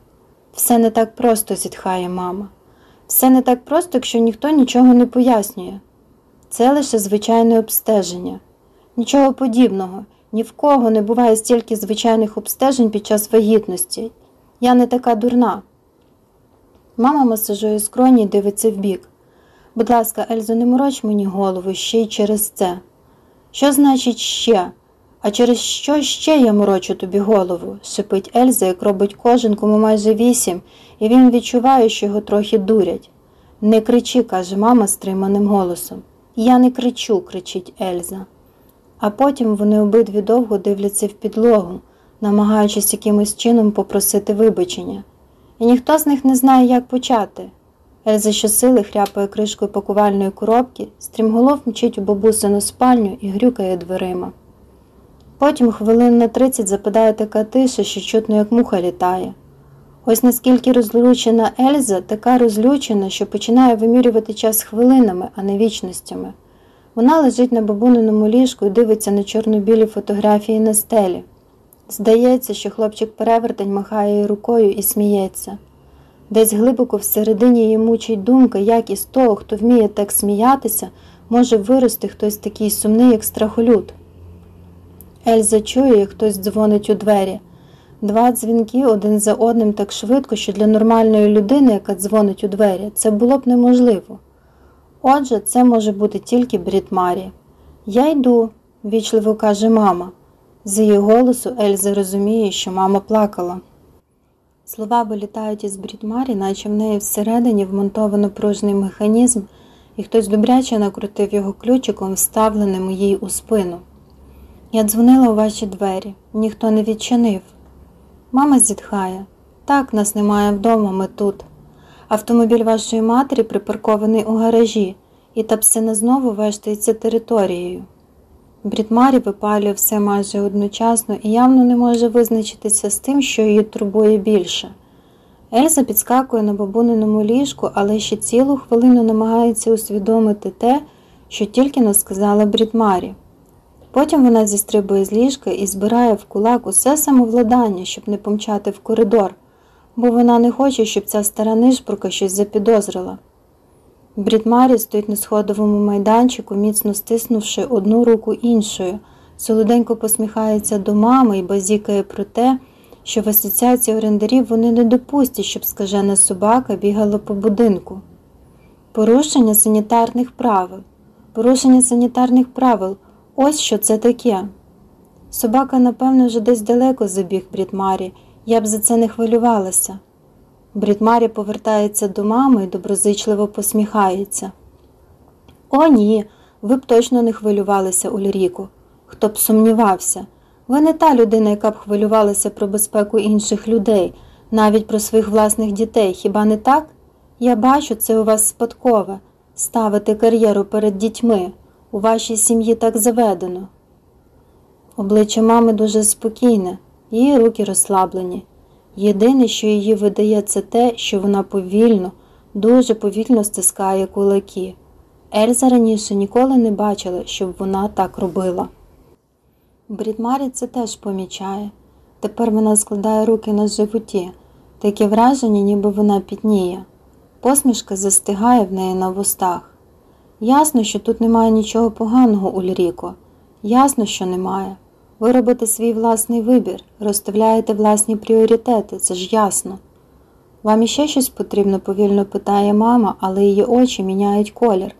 Все не так просто, зітхає мама. Все не так просто, якщо ніхто нічого не пояснює. Це лише звичайне обстеження. Нічого подібного, ні в кого не буває стільки звичайних обстежень під час вагітності. Я не така дурна. Мама масажує скроні і дивиться вбік. Будь ласка, Ельзо, не мороч мені голову ще й через це. Що значить ще? А через що ще я морочу тобі голову? шипить Ельза, як робить кожен, кому майже вісім, і він відчуває, що його трохи дурять. Не кричи, каже мама стриманим голосом. Я не кричу, кричить Ельза. А потім вони обидві довго дивляться в підлогу, намагаючись якимось чином попросити вибачення. І ніхто з них не знає, як почати. Ельза щосили хряпає кришкою пакувальної коробки, стрімголов мчить у бабусину спальню і грюкає дверима. Потім хвилин на тридцять западає така тиша, що чутно, як муха літає. Ось наскільки розлючена Ельза, така розлючена, що починає вимірювати час хвилинами, а не вічностями. Вона лежить на бабуниному ліжку і дивиться на чорно-білі фотографії на стелі. Здається, що хлопчик перевертень махає її рукою і сміється. Десь глибоко всередині її мучить думка, як із того, хто вміє так сміятися, може вирости хтось такий сумний, як страхолюд. Ельза чує, як хтось дзвонить у двері. Два дзвінки один за одним так швидко, що для нормальної людини, яка дзвонить у двері, це було б неможливо. Отже, це може бути тільки Брід Марі. Я йду, вічливо каже мама. З її голосу Ельза розуміє, що мама плакала. Слова вилітають із Брідмарі, наче в неї всередині вмонтовано пружний механізм, і хтось добряче накрутив його ключиком, вставленим їй у спину. Я дзвонила у ваші двері, ніхто не відчинив. Мама зітхає. Так, нас немає вдома, ми тут. Автомобіль вашої матері припаркований у гаражі, і та псина знову вештається територією. Брідмарі випалює все майже одночасно і явно не може визначитися з тим, що її турбує більше. Ельза підскакує на бабуниному ліжку, але ще цілу хвилину намагається усвідомити те, що тільки не сказала Брідмарі. Потім вона зістрибує з ліжка і збирає в кулак усе самовладання, щоб не помчати в коридор, бо вона не хоче, щоб ця стара нишпурка щось запідозрила. Брідмарі стоїть на сходовому майданчику, міцно стиснувши одну руку іншою, солоденько посміхається до мами і базікає про те, що в асоціації орендарів вони не допустять, щоб скажена собака бігала по будинку. Порушення санітарних правил. Порушення санітарних правил. Ось що це таке. Собака, напевно, вже десь далеко забіг Брідмарі, я б за це не хвилювалася. Брідмарі повертається до мами і доброзичливо посміхається. О, ні, ви б точно не хвилювалися, Ульріку. Хто б сумнівався. Ви не та людина, яка б хвилювалася про безпеку інших людей, навіть про своїх власних дітей, хіба не так? Я бачу, це у вас спадкове ставити кар'єру перед дітьми. У вашій сім'ї так заведено. Обличчя мами дуже спокійне, її руки розслаблені. Єдине, що її видає, це те, що вона повільно, дуже повільно стискає кулаки. Ельза раніше ніколи не бачила, щоб вона так робила. Брідмарі це теж помічає. Тепер вона складає руки на животі, таке враження, ніби вона пітніє. Посмішка застигає в неї на вустах. Ясно, що тут немає нічого поганого, Ульріко. Ясно, що немає. Ви робите свій власний вибір, розставляєте власні пріоритети, це ж ясно. Вам іще щось потрібно, повільно питає мама, але її очі міняють колір,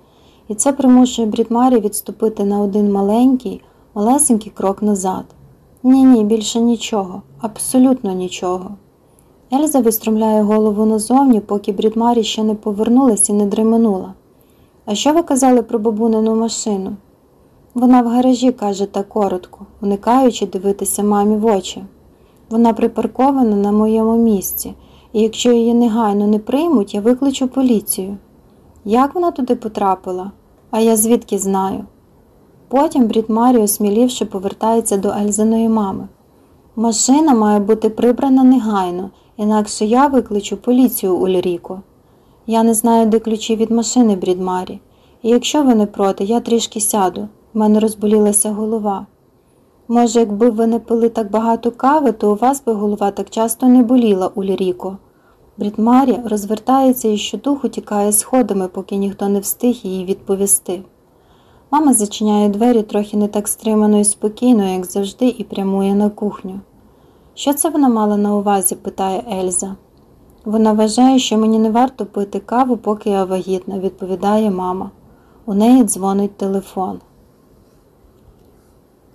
і це примушує Брідмарі відступити на один маленький, малесенький крок назад. Ні, ні, більше нічого, абсолютно нічого. Ельза виструмляє голову назовні, поки Брідмарі ще не повернулась і не дременула. А що ви казали про бабунину машину? Вона в гаражі каже так коротко, уникаючи дивитися мамі в очі. Вона припаркована на моєму місці, і якщо її негайно не приймуть, я викличу поліцію. Як вона туди потрапила? А я звідки знаю? Потім Брід Марі, осмілівши, повертається до Ельзиної мами. Машина має бути прибрана негайно, інакше я викличу поліцію Ульріко. Я не знаю, де ключі від машини, Брід Марі. І якщо ви не проти, я трішки сяду. В мене розболілася голова. Може, якби ви не пили так багато кави, то у вас би голова так часто не боліла, Ульріко. Брідмарі розвертається і щодуху тікає сходами, поки ніхто не встиг їй відповісти. Мама зачиняє двері трохи не так стримано і спокійно, як завжди, і прямує на кухню. Що це вона мала на увазі? питає Ельза. Вона вважає, що мені не варто пити каву, поки я вагітна, відповідає мама. У неї дзвонить телефон.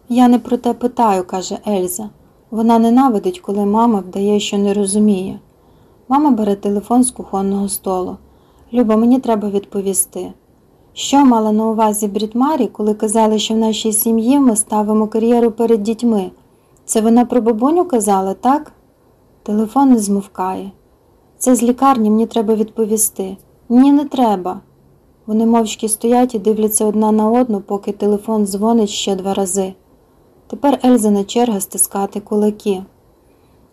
Я не про те питаю, каже Ельза. Вона ненавидить, коли мама вдає, що не розуміє. Мама бере телефон з кухонного столу. Люба, мені треба відповісти. Що мала на увазі Брітмарі, коли казали, що в нашій сім'ї ми ставимо кар'єру перед дітьми? Це вона про бабуню казала, так? Телефон не змовкає. Це з лікарні мені треба відповісти. Ні, не треба. Вони мовчки стоять і дивляться одна на одну, поки телефон дзвонить ще два рази. Тепер Ельзина черга стискати кулаки.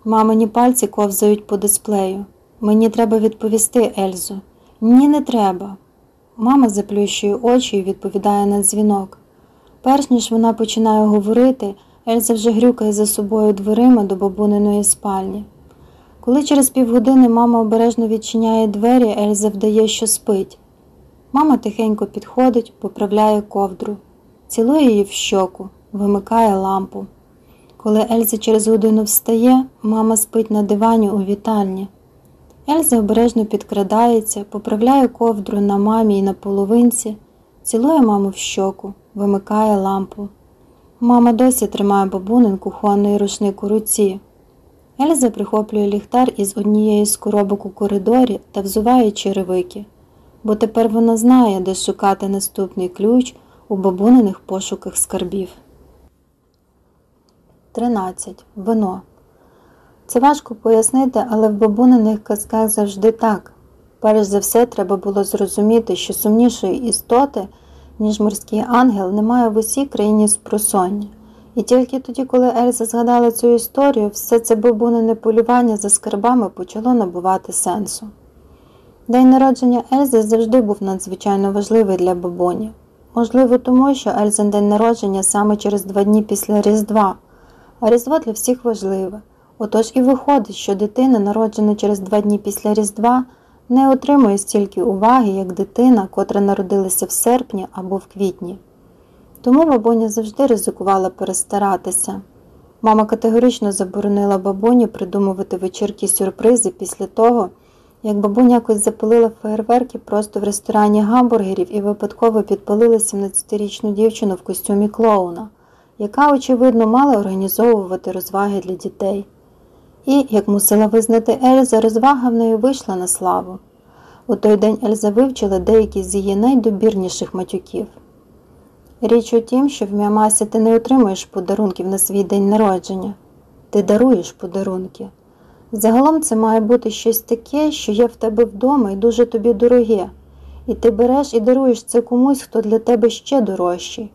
Мамині пальці ковзають по дисплею. Мені треба відповісти, Ельзу. Ні, не треба. Мама заплющує очі і відповідає на дзвінок. Перш ніж вона починає говорити, Ельза вже грюкає за собою дверима до бабуниної спальні. Коли через півгодини мама обережно відчиняє двері, Ельза вдає, що спить. Мама тихенько підходить, поправляє ковдру, цілує її в щоку, вимикає лампу. Коли Ельза через годину встає, мама спить на дивані у вітальні. Ельза обережно підкрадається, поправляє ковдру на мамі і на половинці, цілує маму в щоку, вимикає лампу. Мама досі тримає бабунин кухонний рушник у руці. Ельза прихоплює ліхтар із однієї з коробок у коридорі та взуває черевики, бо тепер вона знає, де шукати наступний ключ у бабуниних пошуках скарбів. 13. Вино. Це важко пояснити, але в бабуниних казках завжди так. Перш за все, треба було зрозуміти, що сумнішої істоти, ніж морський ангел, немає в усій країні спросоння. І тільки тоді, коли Ельза згадала цю історію, все це бабунине полювання за скарбами почало набувати сенсу. День народження Ельзи завжди був надзвичайно важливий для бабуні. Можливо, тому що Ельзин день народження саме через два дні після Різдва, а Різдво для всіх важливе. Отож і виходить, що дитина, народжена через два дні після Різдва, не отримує стільки уваги, як дитина, котра народилася в серпні або в квітні. Тому бабуня завжди ризикувала перестаратися. Мама категорично заборонила бабуні придумувати вечірки сюрпризи після того, як бабуня якось запалила феєрверки просто в ресторані гамбургерів і випадково підпалила 17-річну дівчину в костюмі клоуна, яка, очевидно, мала організовувати розваги для дітей. І, як мусила визнати Ельза, розвага в неї вийшла на славу. У той день Ельза вивчила деякі з її найдобірніших матюків. Річ у тім, що в Міамасі ти не отримуєш подарунків на свій день народження, ти даруєш подарунки. Загалом це має бути щось таке, що є в тебе вдома і дуже тобі дороге, і ти береш і даруєш це комусь, хто для тебе ще дорожчий.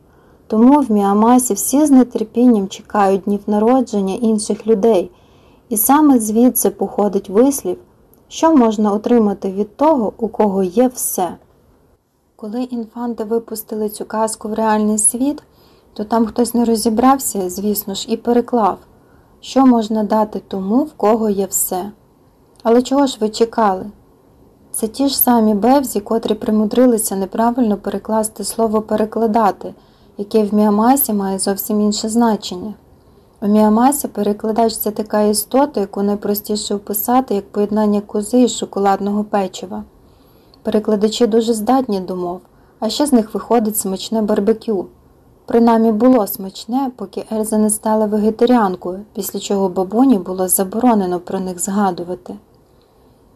Тому в Міамасі всі з нетерпінням чекають днів народження інших людей, і саме звідси походить вислів, що можна отримати від того, у кого є все. Коли інфанти випустили цю казку в реальний світ, то там хтось не розібрався, звісно ж, і переклав, що можна дати тому, в кого є все. Але чого ж ви чекали? Це ті ж самі бевзі, котрі примудрилися неправильно перекласти слово перекладати, яке в міамасі має зовсім інше значення. У міамасі перекладач це така істота, яку найпростіше описати як поєднання кози і шоколадного печива. Перекладачі дуже здатні до мов, а ще з них виходить смачне барбекю. Принаймні було смачне, поки Ельза не стала вегетаріанкою, після чого бабуні було заборонено про них згадувати.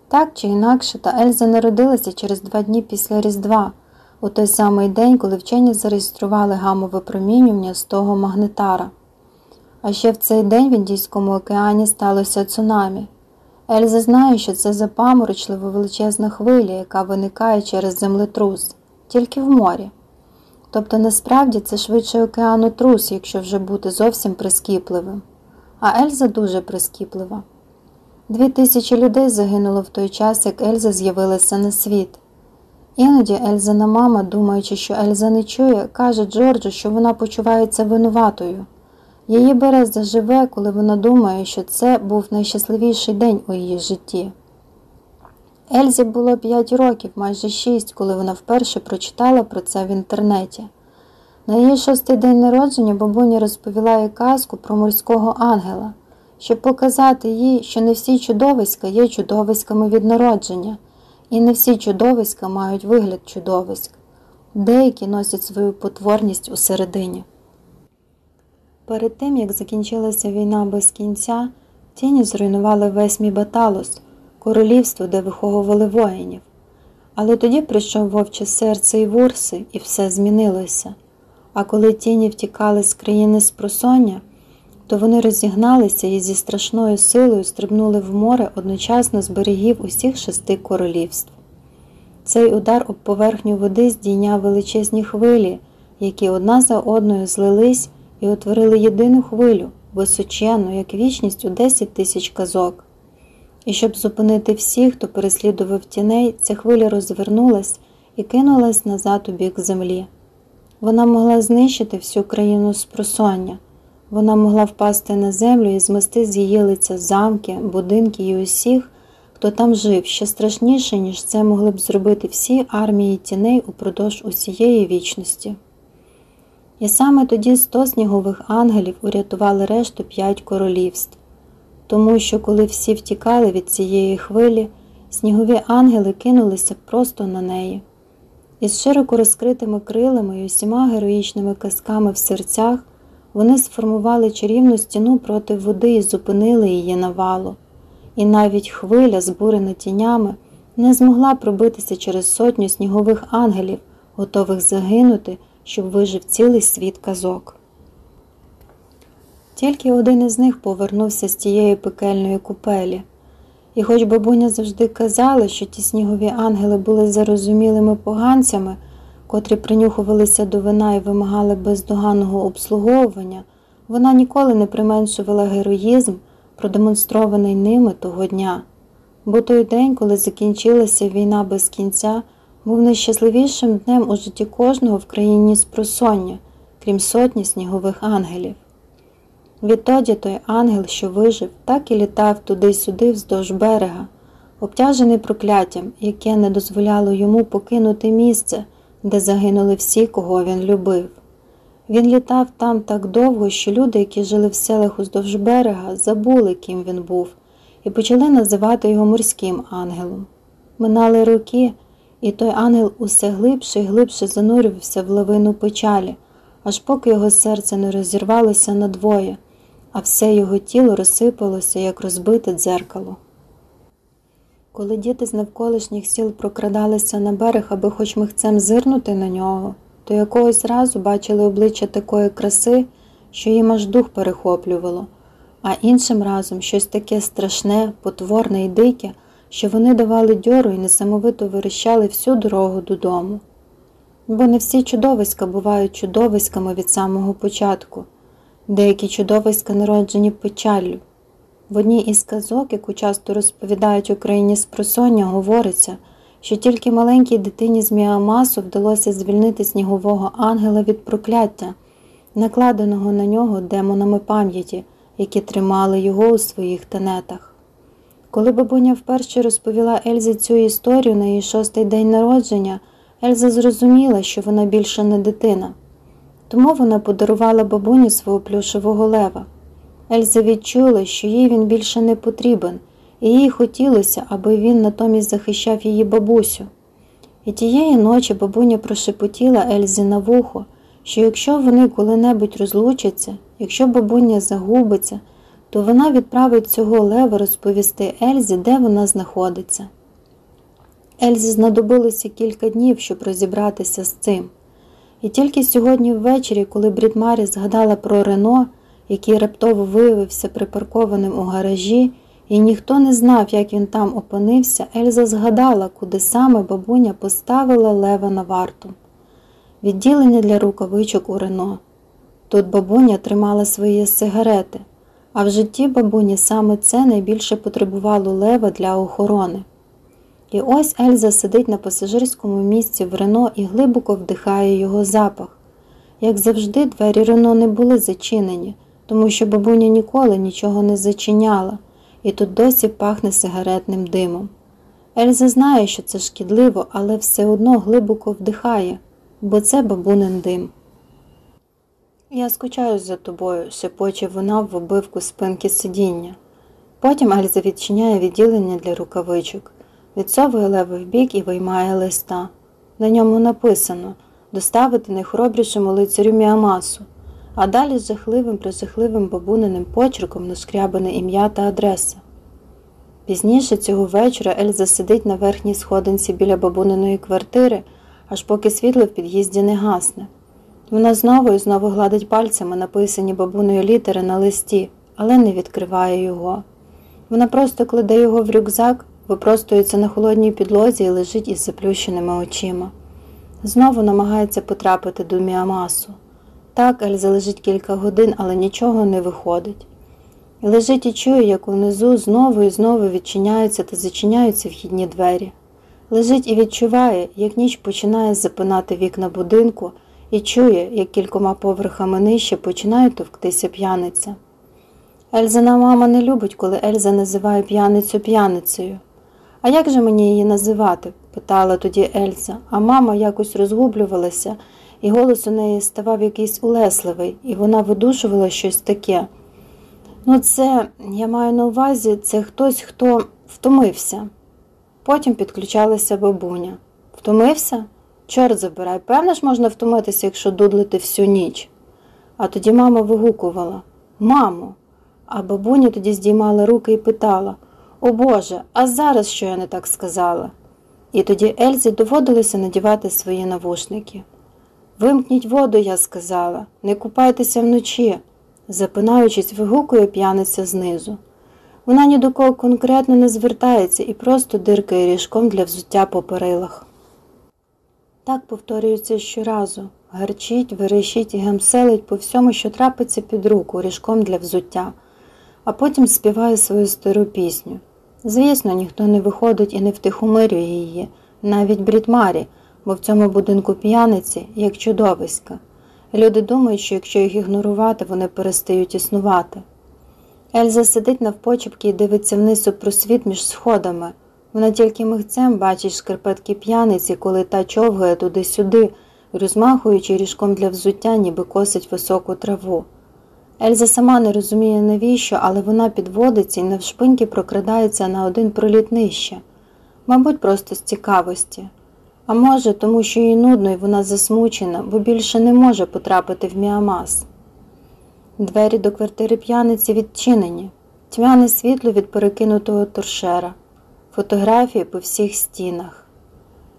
Так чи інакше, та Ельза народилася через два дні після Різдва, у той самий день, коли вчені зареєстрували гамове промінювання з того магнетара. А ще в цей день в Індійському океані сталося цунамі. Ельза знає, що це запаморочливо величезна хвиля, яка виникає через землетрус, тільки в морі. Тобто насправді це швидше океанотрус, якщо вже бути зовсім прискіпливим. А Ельза дуже прискіплива. Дві тисячі людей загинуло в той час, як Ельза з'явилася на світ. Іноді Ельзана мама, думаючи, що Ельза не чує, каже Джорджу, що вона почувається винуватою. Її бере заживе, коли вона думає, що це був найщасливіший день у її житті. Ельзі було 5 років, майже 6, коли вона вперше прочитала про це в інтернеті. На її шостий день народження бабуня розповіла їй казку про морського ангела, щоб показати їй, що не всі чудовиська є чудовиськами від народження, і не всі чудовиська мають вигляд чудовиськ, деякі носять свою потворність усередині. Перед тим, як закінчилася війна без кінця, тіні зруйнували весь мій баталос, королівство, де виховували воїнів. Але тоді прийшов вовче серце і вурси, і все змінилося. А коли тіні втікали з країни спросоння, то вони розігналися і зі страшною силою стрибнули в море одночасно з берегів усіх шести королівств. Цей удар об поверхню води здійняв величезні хвилі, які одна за одною злились і утворили єдину хвилю, височенну, як вічність у 10 тисяч казок. І щоб зупинити всіх, хто переслідував тіней, ця хвиля розвернулась і кинулась назад у бік землі. Вона могла знищити всю країну з просоння. Вона могла впасти на землю і змести з її лиця замки, будинки і усіх, хто там жив, ще страшніше, ніж це могли б зробити всі армії тіней упродовж усієї вічності. І саме тоді сто снігових ангелів урятували решту п'ять королівств, тому що, коли всі втікали від цієї хвилі, снігові ангели кинулися просто на неї. Із широко розкритими крилами і усіма героїчними казками в серцях вони сформували чарівну стіну проти води і зупинили її навалу. І навіть хвиля, збурена тінями, не змогла пробитися через сотню снігових ангелів, готових загинути щоб вижив цілий світ казок. Тільки один із них повернувся з тієї пекельної купелі, і хоч бабуня завжди казала, що ті снігові ангели були зарозумілими поганцями, котрі принюхувалися до вина і вимагали бездоганного обслуговування, вона ніколи не применшувала героїзм, продемонстрований ними того дня. Бо той день, коли закінчилася війна без кінця, був найщасливішим днем у житті кожного в країні спросоння, крім сотні снігових ангелів. Відтоді той ангел, що вижив, так і літав туди-сюди вздовж берега, обтяжений прокляттям, яке не дозволяло йому покинути місце, де загинули всі, кого він любив. Він літав там так довго, що люди, які жили в селах уздовж берега, забули, ким він був, і почали називати його морським ангелом. Минали роки. І той ангел усе глибше і глибше занурювався в лавину печалі, аж поки його серце не розірвалося надвоє, а все його тіло розсипалося, як розбите дзеркало. Коли діти з навколишніх сіл прокрадалися на берег, аби хоч михцем зирнути на нього, то якогось разу бачили обличчя такої краси, що їм аж дух перехоплювало, а іншим разом щось таке страшне, потворне і дике що вони давали дьору і несамовито вирощали всю дорогу додому. Бо не всі чудовиська бувають чудовиськами від самого початку, деякі чудовиська народжені печаллю. В одній із казок, яку часто розповідають Україні з просоння, говориться, що тільки маленькій дитині з Міамасу вдалося звільнити снігового ангела від прокляття, накладеного на нього демонами пам'яті, які тримали його у своїх тенетах. Коли бабуня вперше розповіла Ельзі цю історію на її шостий день народження, Ельза зрозуміла, що вона більше не дитина. Тому вона подарувала бабуні свого плюшевого лева. Ельза відчула, що їй він більше не потрібен, і їй хотілося, аби він натомість захищав її бабусю. І тієї ночі бабуня прошепотіла Ельзі на вухо, що якщо вони коли-небудь розлучаться, якщо бабуня загубиться, то вона відправить цього лева розповісти Ельзі, де вона знаходиться. Ельзі знадобилося кілька днів, щоб розібратися з цим. І тільки сьогодні ввечері, коли Брідмарі згадала про Рено, який раптово виявився припаркованим у гаражі, і ніхто не знав, як він там опинився, Ельза згадала, куди саме бабуня поставила лева на варту. Відділення для рукавичок у Рено. Тут бабуня тримала свої сигарети, а в житті бабуні саме це найбільше потребувало лева для охорони. І ось Ельза сидить на пасажирському місці в Рено і глибоко вдихає його запах. Як завжди, двері Рено не були зачинені, тому що бабуня ніколи нічого не зачиняла, і тут досі пахне сигаретним димом. Ельза знає, що це шкідливо, але все одно глибоко вдихає, бо це бабунин дим. Я скучаю за тобою, шепоче вона в обивку спинки сидіння. Потім Ельза відчиняє відділення для рукавичок відсовує леви вбік і виймає листа. На ньому написано доставити найхоробрішому лицарю Міамасу, а далі з жахливим прижахливим бабуниним почерком нашкрябане ім'я та адреса. Пізніше цього вечора Ельза сидить на верхній сходинці біля бабуниної квартири, аж поки світло в під'їзді не гасне. Вона знову і знову гладить пальцями написані бабуною літери на листі, але не відкриває його. Вона просто кладе його в рюкзак випростується на холодній підлозі і лежить із заплющеними очима. Знову намагається потрапити до міамасу. Так Ельза лежить кілька годин, але нічого не виходить. Лежить і чує, як унизу знову і знову відчиняються та зачиняються вхідні двері. Лежить і відчуває, як ніч починає запинати вікна будинку, і чує, як кількома поверхами нижче починає товктися п'яниця. Ельзина мама не любить, коли Ельза називає п'яницю п'яницею. А як же мені її називати? питала тоді Ельза, а мама якось розгублювалася, і голос у неї ставав якийсь улесливий, і вона видушувала щось таке. Ну, це, я маю на увазі, це хтось, хто втомився. Потім підключалася бабуня. Втомився? Чорт забирай, певно ж можна втомитися, якщо дудлити всю ніч. А тоді мама вигукувала Мамо. А бабуня тоді здіймала руки і питала о Боже, а зараз що я не так сказала? І тоді Ельзі доводилося надівати свої навушники. Вимкніть воду, я сказала, не купайтеся вночі, запинаючись, вигукує п'яниця знизу. Вона ні до кого конкретно не звертається і просто диркає ріжком для взуття по перилах. Так повторюється щоразу гарчить, верещить і гемселить по всьому, що трапиться під руку ріжком для взуття, а потім співає свою стару пісню. Звісно, ніхто не виходить і не втихомирює її, навіть Брітмарі, бо в цьому будинку п'яниці, як чудовиська. Люди думають, що якщо їх ігнорувати, вони перестають існувати. Ельза сидить навпочепки і дивиться вниз у просвіт між сходами. Вона тільки мигцем бачить шкарпетки п'яниці, коли та човгає туди-сюди, розмахуючи ріжком для взуття, ніби косить високу траву. Ельза сама не розуміє навіщо, але вона підводиться і навшпиньки прокрадається на один проліт нижче. Мабуть, просто з цікавості. А може, тому що їй нудно і вона засмучена, бо більше не може потрапити в міамас. Двері до квартири п'яниці відчинені, тьмяне світло від перекинутого торшера, фотографії по всіх стінах.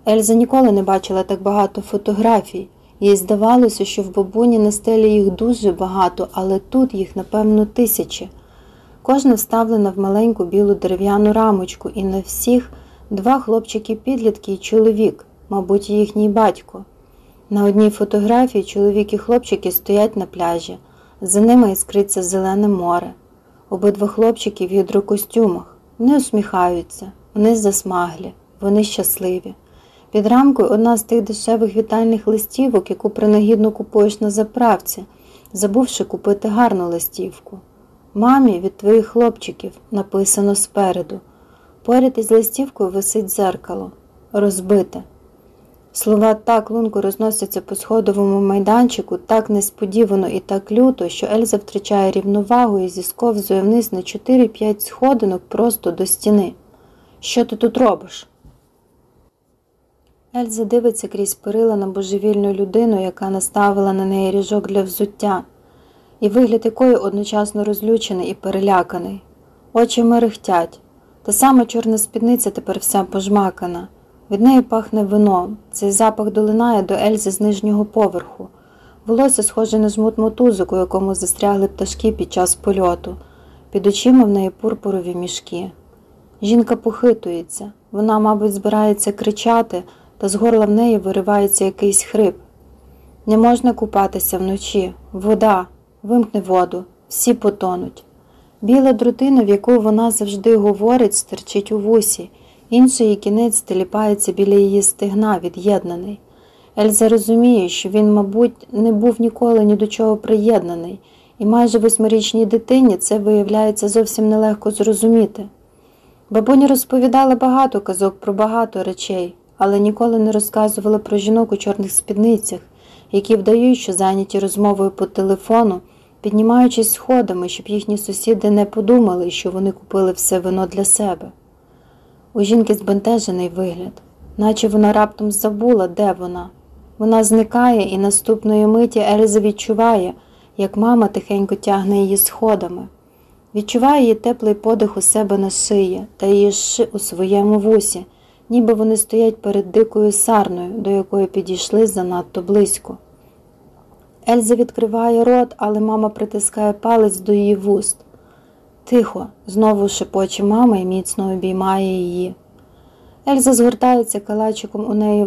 Ельза ніколи не бачила так багато фотографій. Їй здавалося, що в бабуні на стелі їх дуже багато, але тут їх, напевно, тисячі. Кожна вставлена в маленьку білу дерев'яну рамочку, і на всіх два хлопчики-підлітки і чоловік, мабуть, їхній батько. На одній фотографії чоловік і хлопчики стоять на пляжі, за ними іскриться зелене море. Обидва хлопчики в гідрокостюмах. Вони усміхаються, вони засмаглі, вони щасливі. Під рамкою одна з тих дешевих вітальних листівок, яку принагідно купуєш на заправці, забувши купити гарну листівку. Мамі від твоїх хлопчиків написано спереду. Поряд із листівкою висить дзеркало, розбите. Слова так лунко розносяться по сходовому майданчику, так несподівано і так люто, що Ельза втрачає рівновагу і зісковзує вниз на 4-5 сходинок просто до стіни. Що ти тут робиш? Ельза дивиться крізь перила на божевільну людину, яка наставила на неї ріжок для взуття, і вигляд якої одночасно розлючений і переляканий. Очі мерехтять. Та сама чорна спідниця тепер вся пожмакана. Від неї пахне вином. Цей запах долинає до Ельзи з нижнього поверху. Волосся схоже на жмут мотузок, у якому застрягли пташки під час польоту. Під очима в неї пурпурові мішки. Жінка похитується. Вона, мабуть, збирається кричати, та з горла в неї виривається якийсь хрип. Не можна купатися вночі. Вода, вимкни воду, всі потонуть. Біла друтина, в яку вона завжди говорить, стерчить у вусі, інший кінець теліпається біля її стегна, від'єднаний. Ельза розуміє, що він, мабуть, не був ніколи ні до чого приєднаний, і майже восьмирічній дитині це виявляється зовсім нелегко зрозуміти. Бабуня розповідала багато казок про багато речей, але ніколи не розказувала про жінок у чорних спідницях, які вдають, що зайняті розмовою по телефону, піднімаючись сходами, щоб їхні сусіди не подумали, що вони купили все вино для себе. У жінки збентежений вигляд, наче вона раптом забула, де вона. Вона зникає, і наступної миті Ельза відчуває, як мама тихенько тягне її сходами. Відчуває її теплий подих у себе на шиї та її ши у своєму вусі, ніби вони стоять перед дикою сарною, до якої підійшли занадто близько. Ельза відкриває рот, але мама притискає палець до її вуст. Тихо, знову шепоче мама і міцно обіймає її. Ельза згортається калачиком у неї